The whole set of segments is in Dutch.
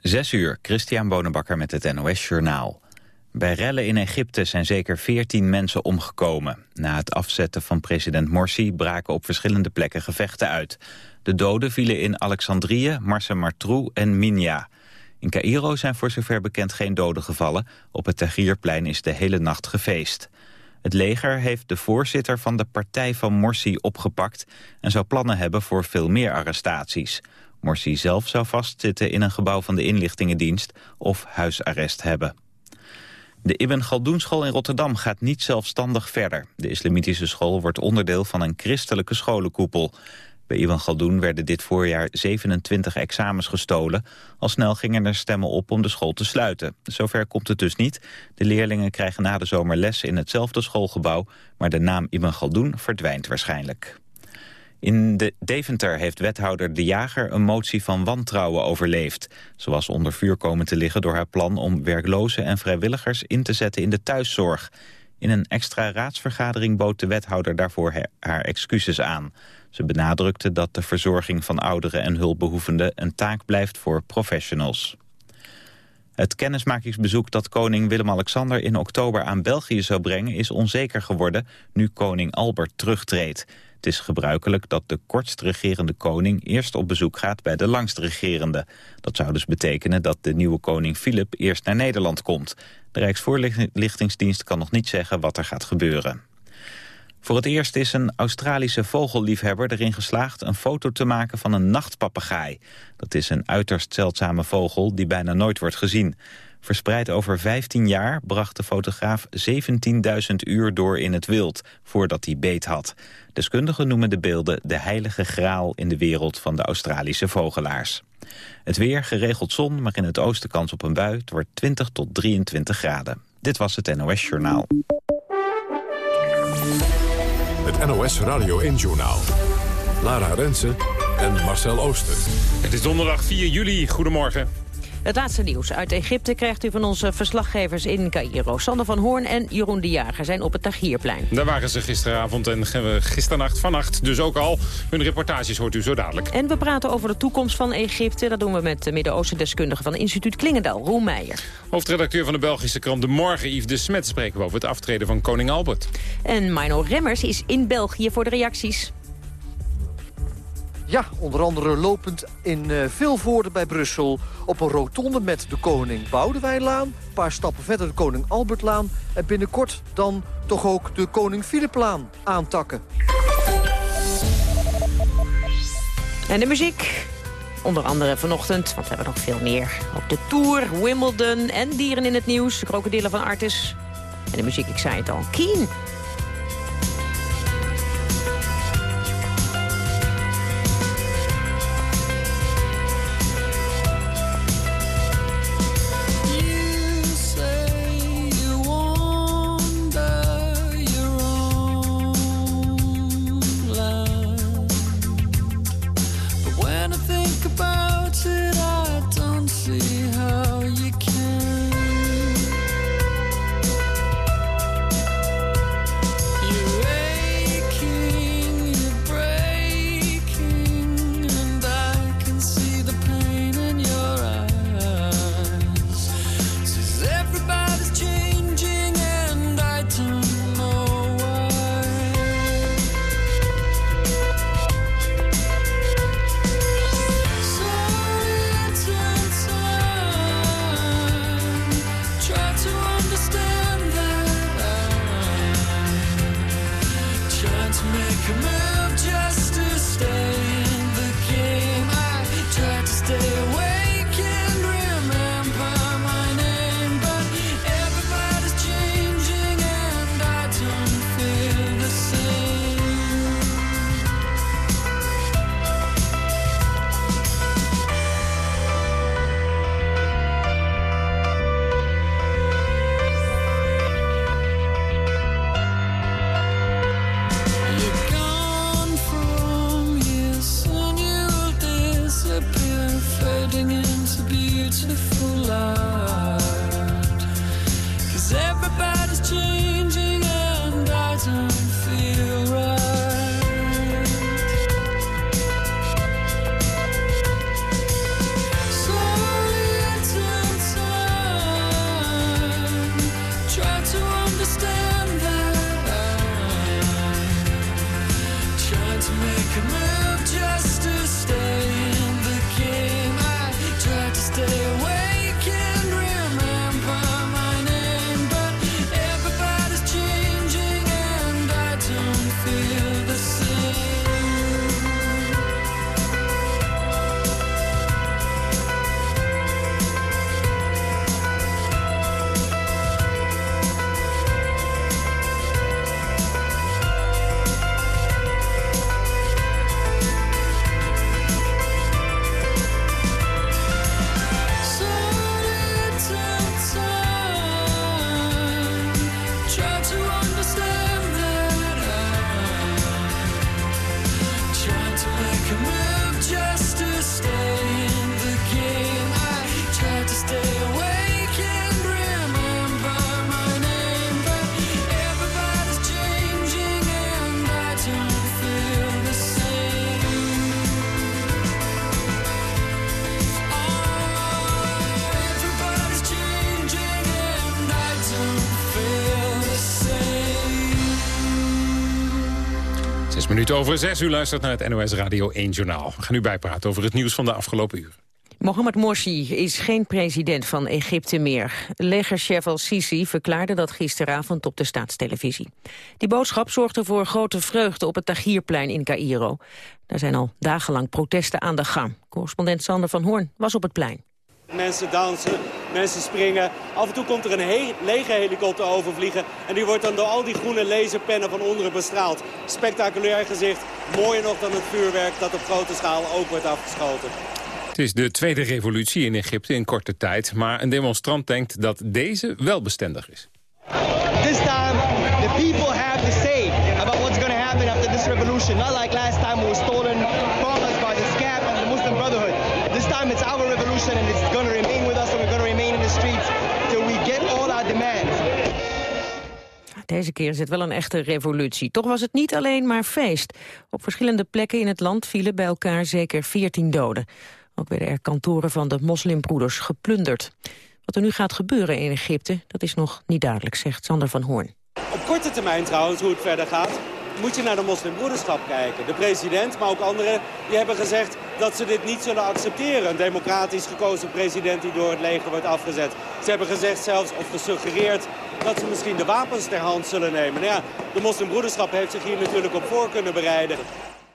Zes uur, Christian Bonenbakker met het NOS Journaal. Bij rellen in Egypte zijn zeker veertien mensen omgekomen. Na het afzetten van president Morsi braken op verschillende plekken gevechten uit. De doden vielen in Alexandrië, Marsa Martrou en Minya. In Cairo zijn voor zover bekend geen doden gevallen. Op het Tahrirplein is de hele nacht gefeest. Het leger heeft de voorzitter van de partij van Morsi opgepakt... en zou plannen hebben voor veel meer arrestaties. Morsi zelf zou vastzitten in een gebouw van de inlichtingendienst... of huisarrest hebben. De Ibn Galdoenschool in Rotterdam gaat niet zelfstandig verder. De islamitische school wordt onderdeel van een christelijke scholenkoepel. Bij Ibn Galdoen werden dit voorjaar 27 examens gestolen. Al snel gingen er stemmen op om de school te sluiten. Zover komt het dus niet. De leerlingen krijgen na de zomer les in hetzelfde schoolgebouw... maar de naam Ibn Galdoen verdwijnt waarschijnlijk. In de Deventer heeft wethouder De Jager een motie van wantrouwen overleefd. Ze was onder vuur komen te liggen door haar plan om werklozen en vrijwilligers in te zetten in de thuiszorg. In een extra raadsvergadering bood de wethouder daarvoor haar excuses aan. Ze benadrukte dat de verzorging van ouderen en hulpbehoevenden een taak blijft voor professionals. Het kennismakingsbezoek dat koning Willem-Alexander in oktober aan België zou brengen is onzeker geworden nu koning Albert terugtreedt. Het is gebruikelijk dat de kortst regerende koning eerst op bezoek gaat bij de langst regerende. Dat zou dus betekenen dat de nieuwe koning Filip eerst naar Nederland komt. De Rijksvoorlichtingsdienst kan nog niet zeggen wat er gaat gebeuren. Voor het eerst is een Australische vogelliefhebber erin geslaagd een foto te maken van een nachtpapegaai. Dat is een uiterst zeldzame vogel die bijna nooit wordt gezien. Verspreid over 15 jaar bracht de fotograaf 17.000 uur door in het wild voordat hij beet had. Deskundigen noemen de beelden de heilige graal in de wereld van de Australische vogelaars. Het weer, geregeld zon, maar in het oosten kans op een bui. Het wordt 20 tot 23 graden. Dit was het NOS Journaal. Het NOS Radio 1 Journaal. Lara Rensen en Marcel Ooster. Het is donderdag 4 juli. Goedemorgen. Het laatste nieuws uit Egypte krijgt u van onze verslaggevers in Cairo. Sander van Hoorn en Jeroen de Jager zijn op het Tahrirplein. Daar waren ze gisteravond en gisternacht vannacht dus ook al. Hun reportages hoort u zo dadelijk. En we praten over de toekomst van Egypte. Dat doen we met de Midden-Oosten-deskundige van instituut Klingendaal, Roel Meijer. Hoofdredacteur van de Belgische krant De Morgen, Yves de Smet... spreken we over het aftreden van koning Albert. En Mino Remmers is in België voor de reacties. Ja, onder andere lopend in uh, Vilvoorde bij Brussel... op een rotonde met de koning Boudewijnlaan... een paar stappen verder de koning Albertlaan... en binnenkort dan toch ook de koning Filiplaan aantakken. En de muziek. Onder andere vanochtend, want we hebben nog veel meer. Op de Tour, Wimbledon en dieren in het nieuws. De krokodillen van Artis. En de muziek, ik zei het al, Keen. Over zes. U luistert naar het NOS Radio 1 Journaal. We gaan nu bijpraten over het nieuws van de afgelopen uren. Mohamed Morsi is geen president van Egypte meer. Legerchef al-Sisi verklaarde dat gisteravond op de staatstelevisie. Die boodschap zorgde voor grote vreugde op het Tahrirplein in Cairo. Daar zijn al dagenlang protesten aan de gang. Correspondent Sander van Hoorn was op het plein. Mensen dansen, mensen springen. Af en toe komt er een he lege helikopter overvliegen. En die wordt dan door al die groene laserpennen van onderen bestraald. Spectaculair gezicht. Mooier nog dan het vuurwerk dat op grote schaal ook wordt afgeschoten. Het is de tweede revolutie in Egypte in korte tijd. Maar een demonstrant denkt dat deze wel bestendig is. This time the people have to say about what's going to happen after this revolution. Not like last time Deze keer is het wel een echte revolutie. Toch was het niet alleen maar feest. Op verschillende plekken in het land vielen bij elkaar zeker 14 doden. Ook werden er kantoren van de moslimbroeders geplunderd. Wat er nu gaat gebeuren in Egypte, dat is nog niet duidelijk, zegt Sander van Hoorn. Op korte termijn trouwens, hoe het verder gaat, moet je naar de moslimbroederschap kijken. De president, maar ook anderen, die hebben gezegd dat ze dit niet zullen accepteren. Een democratisch gekozen president die door het leger wordt afgezet. Ze hebben gezegd zelfs, of gesuggereerd, dat ze misschien de wapens ter hand zullen nemen. Nou ja, de moslimbroederschap heeft zich hier natuurlijk op voor kunnen bereiden.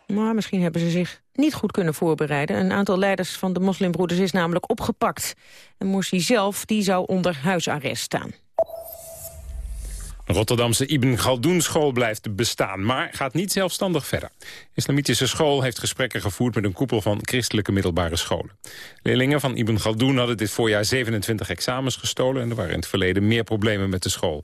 Maar misschien hebben ze zich niet goed kunnen voorbereiden. Een aantal leiders van de moslimbroeders is namelijk opgepakt. En Morsi zelf die zou onder huisarrest staan. Rotterdamse Ibn Galdoen school blijft bestaan, maar gaat niet zelfstandig verder. De islamitische school heeft gesprekken gevoerd met een koepel van christelijke middelbare scholen. Leerlingen van Ibn Galdoen hadden dit voorjaar 27 examens gestolen... en er waren in het verleden meer problemen met de school.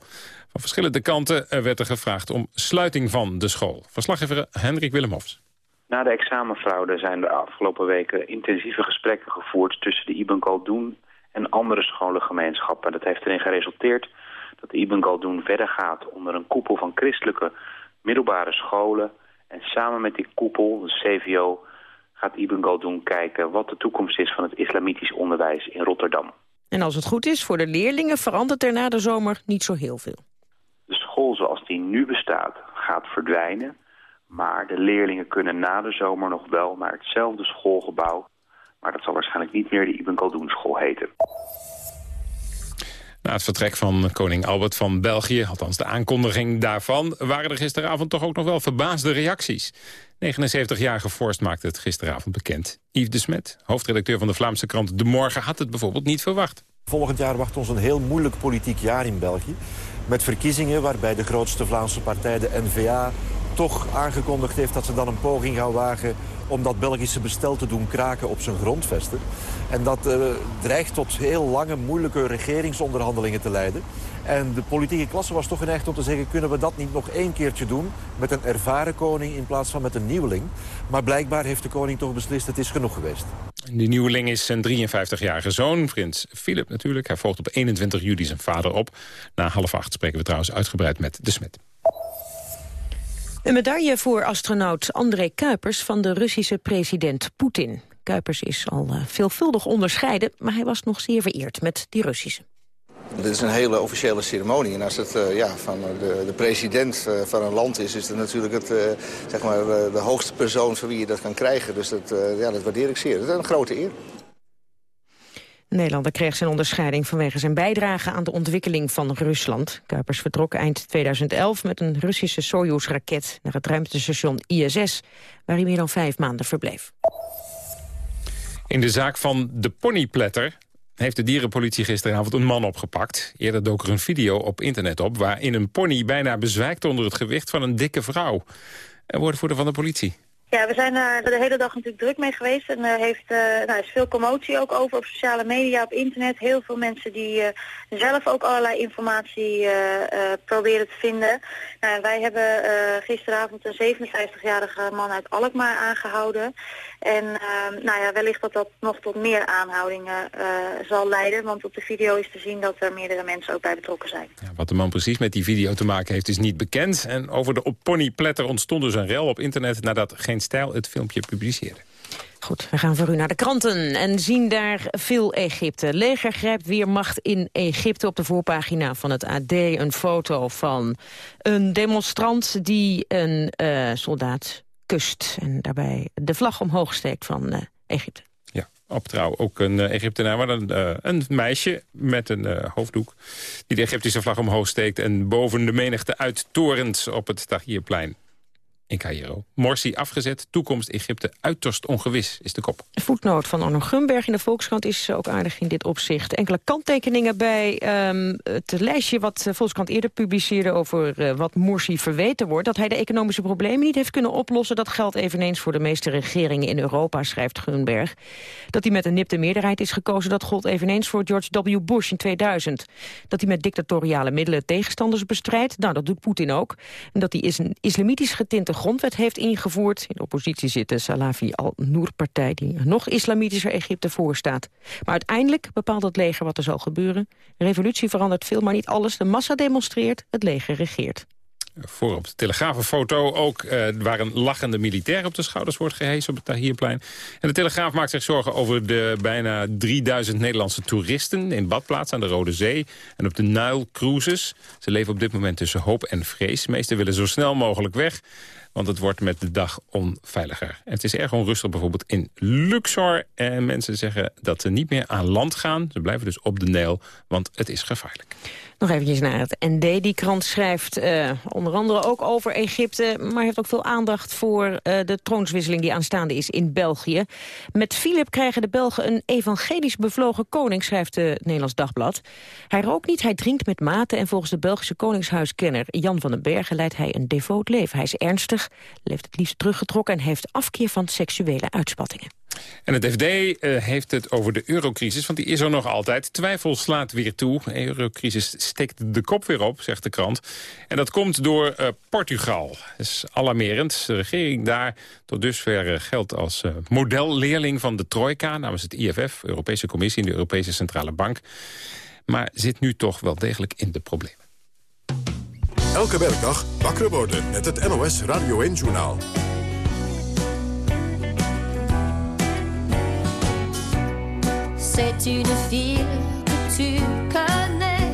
Van verschillende kanten werd er gevraagd om sluiting van de school. Verslaggever Hendrik Willemhofs. Na de examenfraude zijn de afgelopen weken intensieve gesprekken gevoerd tussen de Ibn Galdoen en andere scholengemeenschappen. Dat heeft erin geresulteerd dat Ibn Galdoen verder gaat onder een koepel van christelijke middelbare scholen. En samen met die koepel, de CVO, gaat Ibn Galdoen kijken wat de toekomst is van het islamitisch onderwijs in Rotterdam. En als het goed is voor de leerlingen verandert er na de zomer niet zo heel veel. De school zoals die nu bestaat gaat verdwijnen. Maar de leerlingen kunnen na de zomer nog wel naar hetzelfde schoolgebouw. Maar dat zal waarschijnlijk niet meer de Ibn Galdoen school heten. Na het vertrek van koning Albert van België, althans de aankondiging daarvan... waren er gisteravond toch ook nog wel verbaasde reacties. 79-jarige Forst maakte het gisteravond bekend. Yves de Smet, hoofdredacteur van de Vlaamse krant De Morgen... had het bijvoorbeeld niet verwacht. Volgend jaar wacht ons een heel moeilijk politiek jaar in België. Met verkiezingen waarbij de grootste Vlaamse partij, de N-VA toch aangekondigd heeft dat ze dan een poging gaan wagen om dat Belgische bestel te doen kraken op zijn grondvesten. En dat uh, dreigt tot heel lange, moeilijke regeringsonderhandelingen te leiden. En de politieke klasse was toch geneigd om te zeggen... kunnen we dat niet nog één keertje doen met een ervaren koning in plaats van met een nieuweling. Maar blijkbaar heeft de koning toch beslist, het is genoeg geweest. Die nieuweling is zijn 53-jarige zoon, prins Philip natuurlijk. Hij volgt op 21 juli zijn vader op. Na half acht spreken we trouwens uitgebreid met de Smet. Een medaille voor astronaut André Kuipers van de Russische president Poetin. Kuipers is al uh, veelvuldig onderscheiden, maar hij was nog zeer vereerd met die Russische. Dit is een hele officiële ceremonie. En als het uh, ja, van de, de president van een land is... is het natuurlijk het, zeg maar, de hoogste persoon van wie je dat kan krijgen. Dus dat, ja, dat waardeer ik zeer. Dat is een grote eer. Nederlander kreeg zijn onderscheiding vanwege zijn bijdrage aan de ontwikkeling van Rusland. Kuipers vertrok eind 2011 met een Russische Soyuz-raket naar het ruimtestation ISS, waar hij meer dan vijf maanden verbleef. In de zaak van de ponypletter heeft de dierenpolitie gisteravond een man opgepakt. Eerder dook er een video op internet op... waarin een pony bijna bezwijkt onder het gewicht van een dikke vrouw. Een woordvoerder van de politie. Ja, we zijn er de hele dag natuurlijk druk mee geweest. En er uh, heeft, uh, nou, is veel commotie ook over op sociale media, op internet. Heel veel mensen die uh, zelf ook allerlei informatie proberen te vinden. Nou, wij hebben gisteravond een 57-jarige man uit Alkmaar aangehouden. En nou ja, wellicht dat dat nog tot meer aanhoudingen zal leiden. Want op de video is te zien dat er meerdere mensen ook bij betrokken zijn. Ja, wat de man precies met die video te maken heeft is niet bekend. En over de ponypletter ontstond dus een rel op internet nadat geen Stijl het filmpje publiceerde. Goed, we gaan voor u naar de kranten en zien daar veel Egypte. Leger grijpt weer macht in Egypte op de voorpagina van het AD. Een foto van een demonstrant die een uh, soldaat kust. En daarbij de vlag omhoog steekt van uh, Egypte. Ja, op trouw ook een uh, Egyptenaar, maar een, uh, een meisje met een hoofddoek... die de Egyptische vlag omhoog steekt en boven de menigte uittorent op het Tahrirplein in Cairo. Morsi afgezet, toekomst Egypte uiterst ongewis, is de kop. Voetnoot van Arno Grunberg in de Volkskrant is ook aardig in dit opzicht. Enkele kanttekeningen bij um, het lijstje wat de Volkskrant eerder publiceerde... over uh, wat Morsi verweten wordt. Dat hij de economische problemen niet heeft kunnen oplossen... dat geldt eveneens voor de meeste regeringen in Europa, schrijft Grunberg. Dat hij met een nipte meerderheid is gekozen... dat gold eveneens voor George W. Bush in 2000. Dat hij met dictatoriale middelen tegenstanders bestrijdt... nou, dat doet Poetin ook. En dat hij is een islamitisch getinte grondwet heeft ingevoerd. In oppositie zit de Salafi al-Noor-partij... die nog islamitischer Egypte voorstaat. Maar uiteindelijk bepaalt het leger wat er zal gebeuren. De revolutie verandert veel, maar niet alles. De massa demonstreert, het leger regeert voor op de telegrafenfoto ook... Uh, waar een lachende militair op de schouders wordt gehesen op het Tahrirplein. En de Telegraaf maakt zich zorgen over de bijna 3000 Nederlandse toeristen... in badplaats aan de Rode Zee en op de Nile Cruises. Ze leven op dit moment tussen hoop en vrees. Meesten willen zo snel mogelijk weg want het wordt met de dag onveiliger. het is erg onrustig bijvoorbeeld in Luxor. En mensen zeggen dat ze niet meer aan land gaan. Ze blijven dus op de Nijl, want het is gevaarlijk. Nog eventjes naar het ND. Die krant schrijft uh, onder andere ook over Egypte... maar heeft ook veel aandacht voor uh, de troonswisseling die aanstaande is in België. Met Filip krijgen de Belgen een evangelisch bevlogen koning... schrijft het Nederlands Dagblad. Hij rookt niet, hij drinkt met mate... en volgens de Belgische koningshuiskenner Jan van den Bergen... leidt hij een devoot leven. Hij is ernstig, leeft het liefst teruggetrokken... en heeft afkeer van seksuele uitspattingen. En het FD uh, eh, heeft het over de eurocrisis, want die is er nog altijd. Twijfel slaat weer toe. De eurocrisis steekt de kop weer op, zegt de krant. En dat komt door uh, Portugal. Dat is alarmerend. De regering daar tot dusver uh, geldt als modelleerling van de trojka... namens het IFF, Europese Commissie en de Europese Centrale Bank. Maar zit nu toch wel degelijk in de problemen. Elke werkdag wakker worden met het NOS Radio 1-journaal. C'est une fille que tu connais?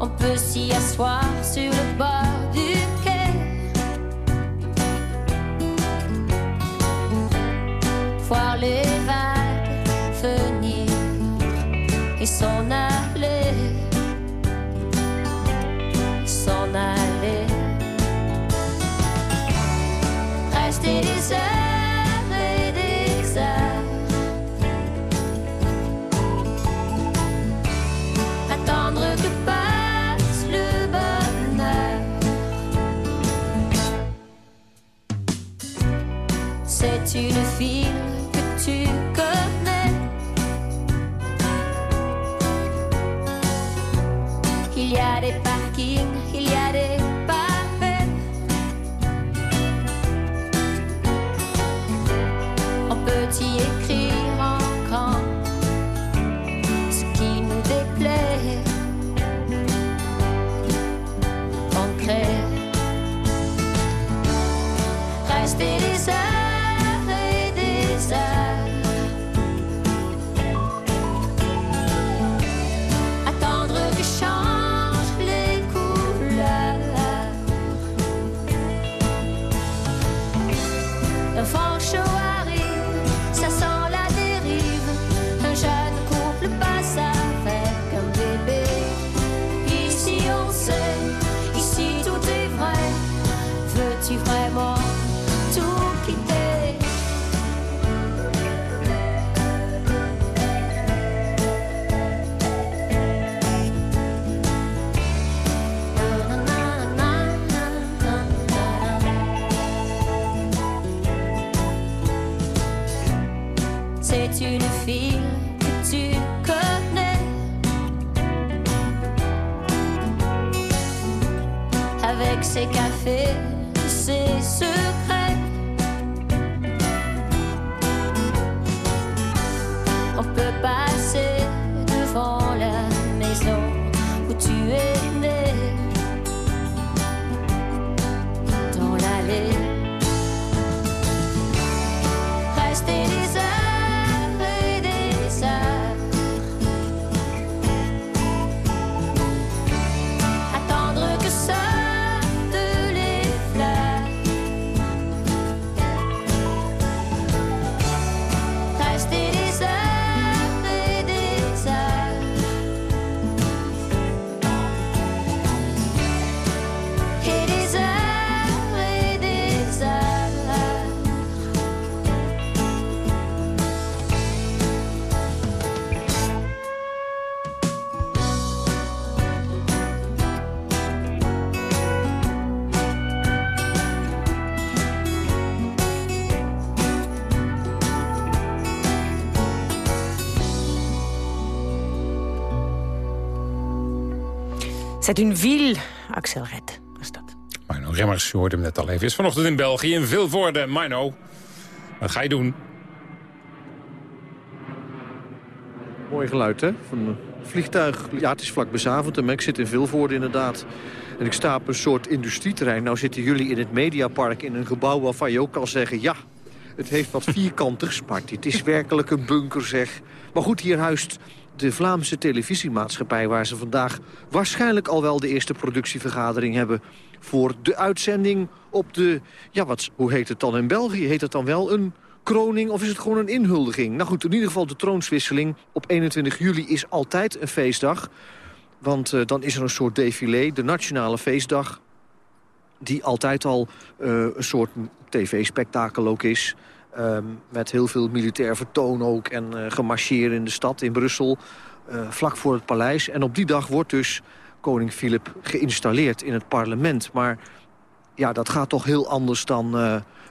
On peut s'y asseoir sur le bord du quai. Voir les vagues venir et s'en aller. S'en aller. Rester des heures. C'est une fille que tu connais. Il y a des C'est une ville, Axel Red, was dat. Mino Remmers, je hoorde hem net al even. Is vanochtend in België, in Vilvoorde. Mino, wat ga je doen? Mooi geluid, hè? Van een vliegtuig. Ja, het is vlak bij maar Ik zit in Vilvoorde inderdaad. En ik sta op een soort industrieterrein. Nou zitten jullie in het Mediapark in een gebouw waarvan je ook kan zeggen... ja, het heeft wat vierkantigs, maar dit is werkelijk een bunker, zeg. Maar goed, hier huist de Vlaamse televisiemaatschappij... waar ze vandaag waarschijnlijk al wel de eerste productievergadering hebben... voor de uitzending op de... Ja, wat, hoe heet het dan in België? Heet het dan wel een kroning of is het gewoon een inhuldiging? Nou goed, in ieder geval de troonswisseling op 21 juli is altijd een feestdag. Want uh, dan is er een soort défilé, de nationale feestdag... die altijd al uh, een soort tv-spektakel ook is... Um, met heel veel militair vertoon ook en uh, gemarcheer in de stad in Brussel... vlak voor het paleis. En op die dag wordt dus koning Filip geïnstalleerd in het parlement. Maar ja, dat gaat toch heel anders dan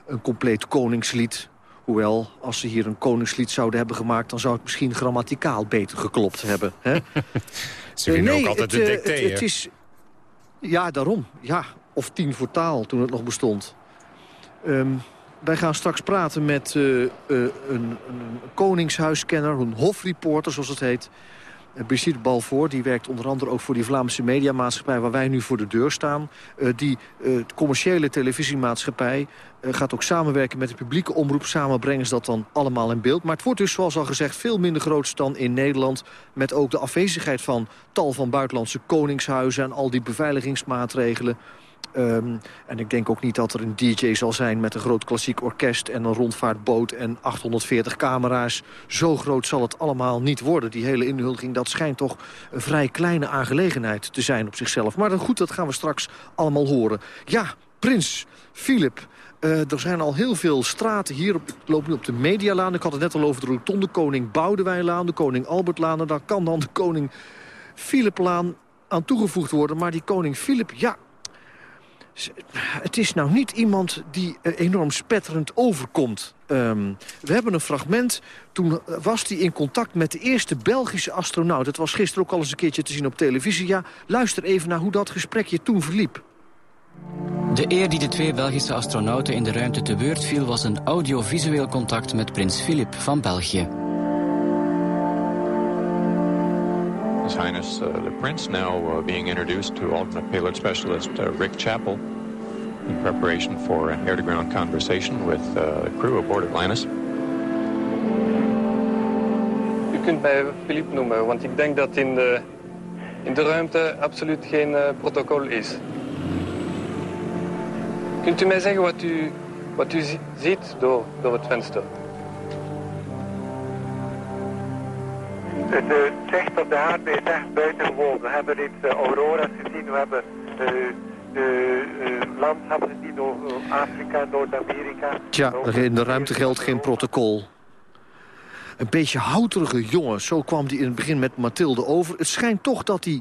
een compleet koningslied Hoewel, als ze hier een koningslied zouden hebben gemaakt... dan zou het misschien grammaticaal beter geklopt hebben. Hè? ze vinden nee, ook altijd het, de het, het is, Ja, daarom. Ja, of tien voor taal, toen het nog bestond. Um, wij gaan straks praten met uh, uh, een, een koningshuiskenner, een hofreporter zoals het heet... Eh, Brigitte Balvoor, die werkt onder andere ook voor die Vlaamse mediamaatschappij... waar wij nu voor de deur staan. Die commerciële televisiemaatschappij gaat ook samenwerken met de publieke omroep. Samen brengen ze dat dan allemaal in beeld. Maar het wordt dus, zoals al gezegd, veel minder groot dan in Nederland... met ook de afwezigheid van tal van buitenlandse koningshuizen... en al die beveiligingsmaatregelen... Um, en ik denk ook niet dat er een DJ zal zijn met een groot klassiek orkest... en een rondvaartboot en 840 camera's. Zo groot zal het allemaal niet worden. Die hele inhuldiging, dat schijnt toch een vrij kleine aangelegenheid te zijn op zichzelf. Maar dan goed, dat gaan we straks allemaal horen. Ja, prins Philip... Uh, er zijn al heel veel straten hier. Op, nu op de Medialaan. Ik had het net al over de rotonde koning Boudewijnlaan, de koning Albertlaan. En daar kan dan de koning Philiplaan aan toegevoegd worden. Maar die koning Philip, ja, het is nou niet iemand die eh, enorm spetterend overkomt. Um, we hebben een fragment. Toen was hij in contact met de eerste Belgische astronaut. Het was gisteren ook al eens een keertje te zien op televisie. Ja, luister even naar hoe dat gesprekje toen verliep. De eer die de twee Belgische astronauten in de ruimte te beurt viel... was een audiovisueel contact met prins Filip van België. His Highness uh, the Prince now uh, being introduced to alternate payload specialist uh, Rick Chappell in preparation for an air-to-ground conversation with uh, the crew aboard Atlantis. U kunt mij Philippe noemen, want ik denk dat in de, in de ruimte absoluut geen uh, protocol is. Kunt u mij zeggen wat u, wat u ziet door, door het venster? Het zegt dat de aarde is echt buitengewoon. We hebben iets uh, aurora's gezien, we hebben uh, de uh, landschappen gezien over Afrika, Noord-Amerika. Tja, in de ruimte geldt geen protocol. Een beetje houterige jongen, zo kwam hij in het begin met Mathilde over. Het schijnt toch dat hij uh,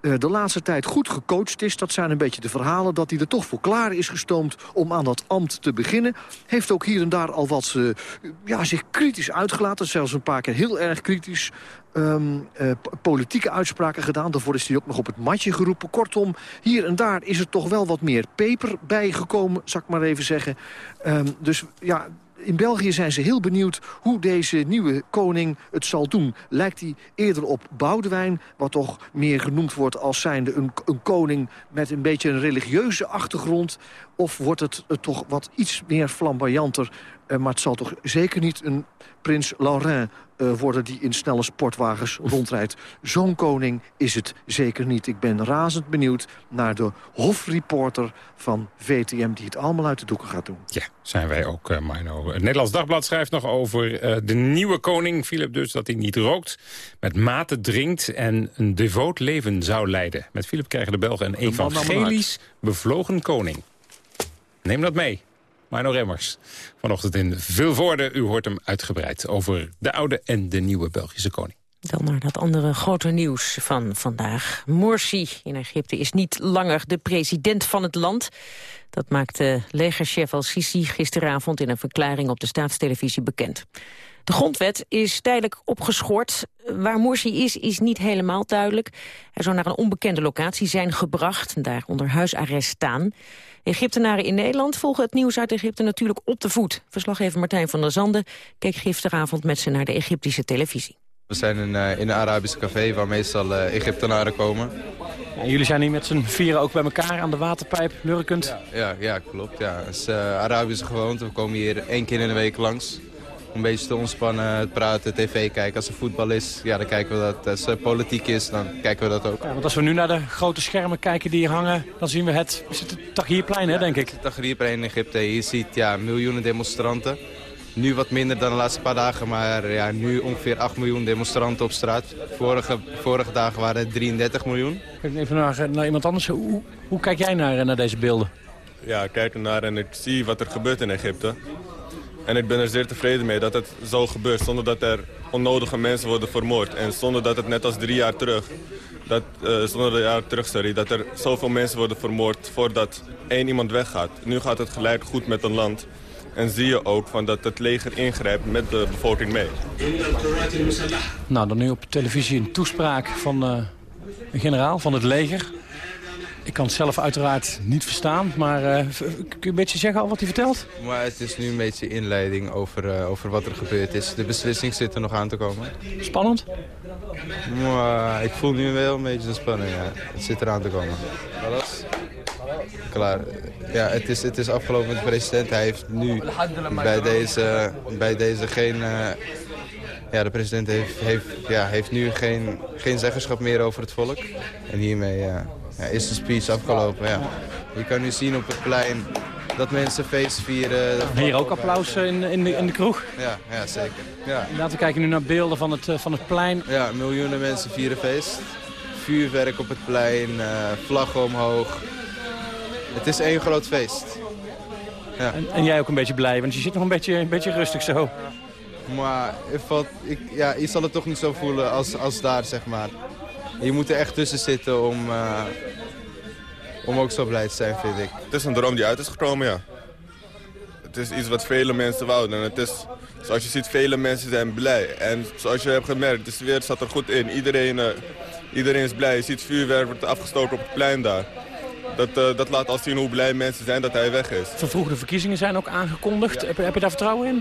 de laatste tijd goed gecoacht is. Dat zijn een beetje de verhalen dat hij er toch voor klaar is gestoomd... om aan dat ambt te beginnen. Heeft ook hier en daar al wat uh, ja, zich kritisch uitgelaten. Zelfs een paar keer heel erg kritisch. Um, uh, politieke uitspraken gedaan. Daarvoor is hij ook nog op het matje geroepen. Kortom, hier en daar is er toch wel wat meer peper bijgekomen, zal ik maar even zeggen. Um, dus ja, in België zijn ze heel benieuwd hoe deze nieuwe koning het zal doen. Lijkt hij eerder op Boudewijn, wat toch meer genoemd wordt als zijnde een, een koning met een beetje een religieuze achtergrond? Of wordt het uh, toch wat iets meer flamboyanter? Uh, maar het zal toch zeker niet een prins Laurent uh, worden die in snelle sportwagens rondrijdt. Zo'n koning is het zeker niet. Ik ben razend benieuwd naar de hofreporter van VTM... die het allemaal uit de doeken gaat doen. Ja, zijn wij ook, uh, Mino. Het Nederlands Dagblad schrijft nog over uh, de nieuwe koning, Philip dus... dat hij niet rookt, met mate drinkt en een devoot leven zou leiden. Met Philip krijgen de Belgen een evangelisch bevlogen koning. Neem dat mee. Mino Remmers. Vanochtend in Vilvoorde. U hoort hem uitgebreid over de oude en de nieuwe Belgische koning. Dan naar dat andere grote nieuws van vandaag. Morsi in Egypte is niet langer de president van het land. Dat maakte legerchef al-Sisi gisteravond in een verklaring op de staatstelevisie bekend. De grondwet is tijdelijk opgeschort. Waar Morsi is, is niet helemaal duidelijk. Hij zou naar een onbekende locatie zijn gebracht en daar onder huisarrest staan. Egyptenaren in Nederland volgen het nieuws uit Egypte natuurlijk op de voet. Verslaggever Martijn van der Zanden keek gisteravond met ze naar de Egyptische televisie. We zijn in, uh, in een Arabisch café waar meestal uh, Egyptenaren komen. Ja, jullie zijn hier met z'n vieren ook bij elkaar aan de waterpijp, lurkend. Ja, ja, ja klopt. Ja. Het is uh, Arabische gewoonte. We komen hier één keer in de week langs. Om een beetje te ontspannen, praten, tv kijken. Als er voetbal is, ja, dan kijken we dat. Als er politiek is, dan kijken we dat ook. Ja, want als we nu naar de grote schermen kijken die hier hangen... dan zien we het, is het, het Tahrirplein, hè, denk ik? Het Tahrirplein in Egypte. Je ziet ja, miljoenen demonstranten. Nu wat minder dan de laatste paar dagen, maar ja, nu ongeveer 8 miljoen demonstranten op straat. Vorige, vorige dagen waren het 33 miljoen. Kijk even naar, naar iemand anders. Hoe, hoe kijk jij naar, naar deze beelden? Ja, ik kijk ernaar en ik zie wat er gebeurt in Egypte. En ik ben er zeer tevreden mee dat het zo gebeurt zonder dat er onnodige mensen worden vermoord. En zonder dat het net als drie jaar terug, dat, uh, zonder een jaar terug, sorry, dat er zoveel mensen worden vermoord voordat één iemand weggaat. Nu gaat het gelijk goed met een land. En zie je ook van dat het leger ingrijpt met de bevolking mee. Nou, dan nu op televisie een toespraak van uh, een generaal van het leger. Ik kan het zelf uiteraard niet verstaan, maar uh, kun je een beetje zeggen al wat hij vertelt? Maar het is nu een beetje inleiding over, uh, over wat er gebeurd is. De beslissing zit er nog aan te komen. Spannend? Maar ik voel nu wel een beetje de spanning, ja. Het zit er aan te komen. Alles? Klaar. Ja, het is, het is afgelopen met de president. Hij heeft nu bij deze, bij deze geen... Uh, ja, de president heeft, heeft, ja, heeft nu geen, geen zeggenschap meer over het volk. En hiermee ja, is de speech afgelopen. Ja. Je kan nu zien op het plein dat mensen feest vieren. Hier ook applaus in, in, de, in de kroeg? Ja, ja zeker. Ja. Laten we kijken nu naar beelden van het, van het plein. Ja, miljoenen mensen vieren feest. Vuurwerk op het plein, uh, vlaggen omhoog. Het is één groot feest. Ja. En, en, jij ook een beetje blij, want je zit nog een beetje, een beetje rustig zo. Maar valt, ik, ja, je zal het toch niet zo voelen als, als daar, zeg maar. Je moet er echt tussen zitten om, uh, om ook zo blij te zijn, vind ik. Het is een droom die uit is gekomen, ja. Het is iets wat vele mensen wouden. En het is, zoals je ziet, vele mensen zijn blij. En zoals je hebt gemerkt, de sfeer zat er goed in. Iedereen, uh, iedereen is blij. Je ziet vuurwerk wordt afgestoken op het plein daar. Dat, uh, dat laat al zien hoe blij mensen zijn dat hij weg is. Vervroegde verkiezingen zijn ook aangekondigd. Ja. Heb, heb, je daar vertrouwen in?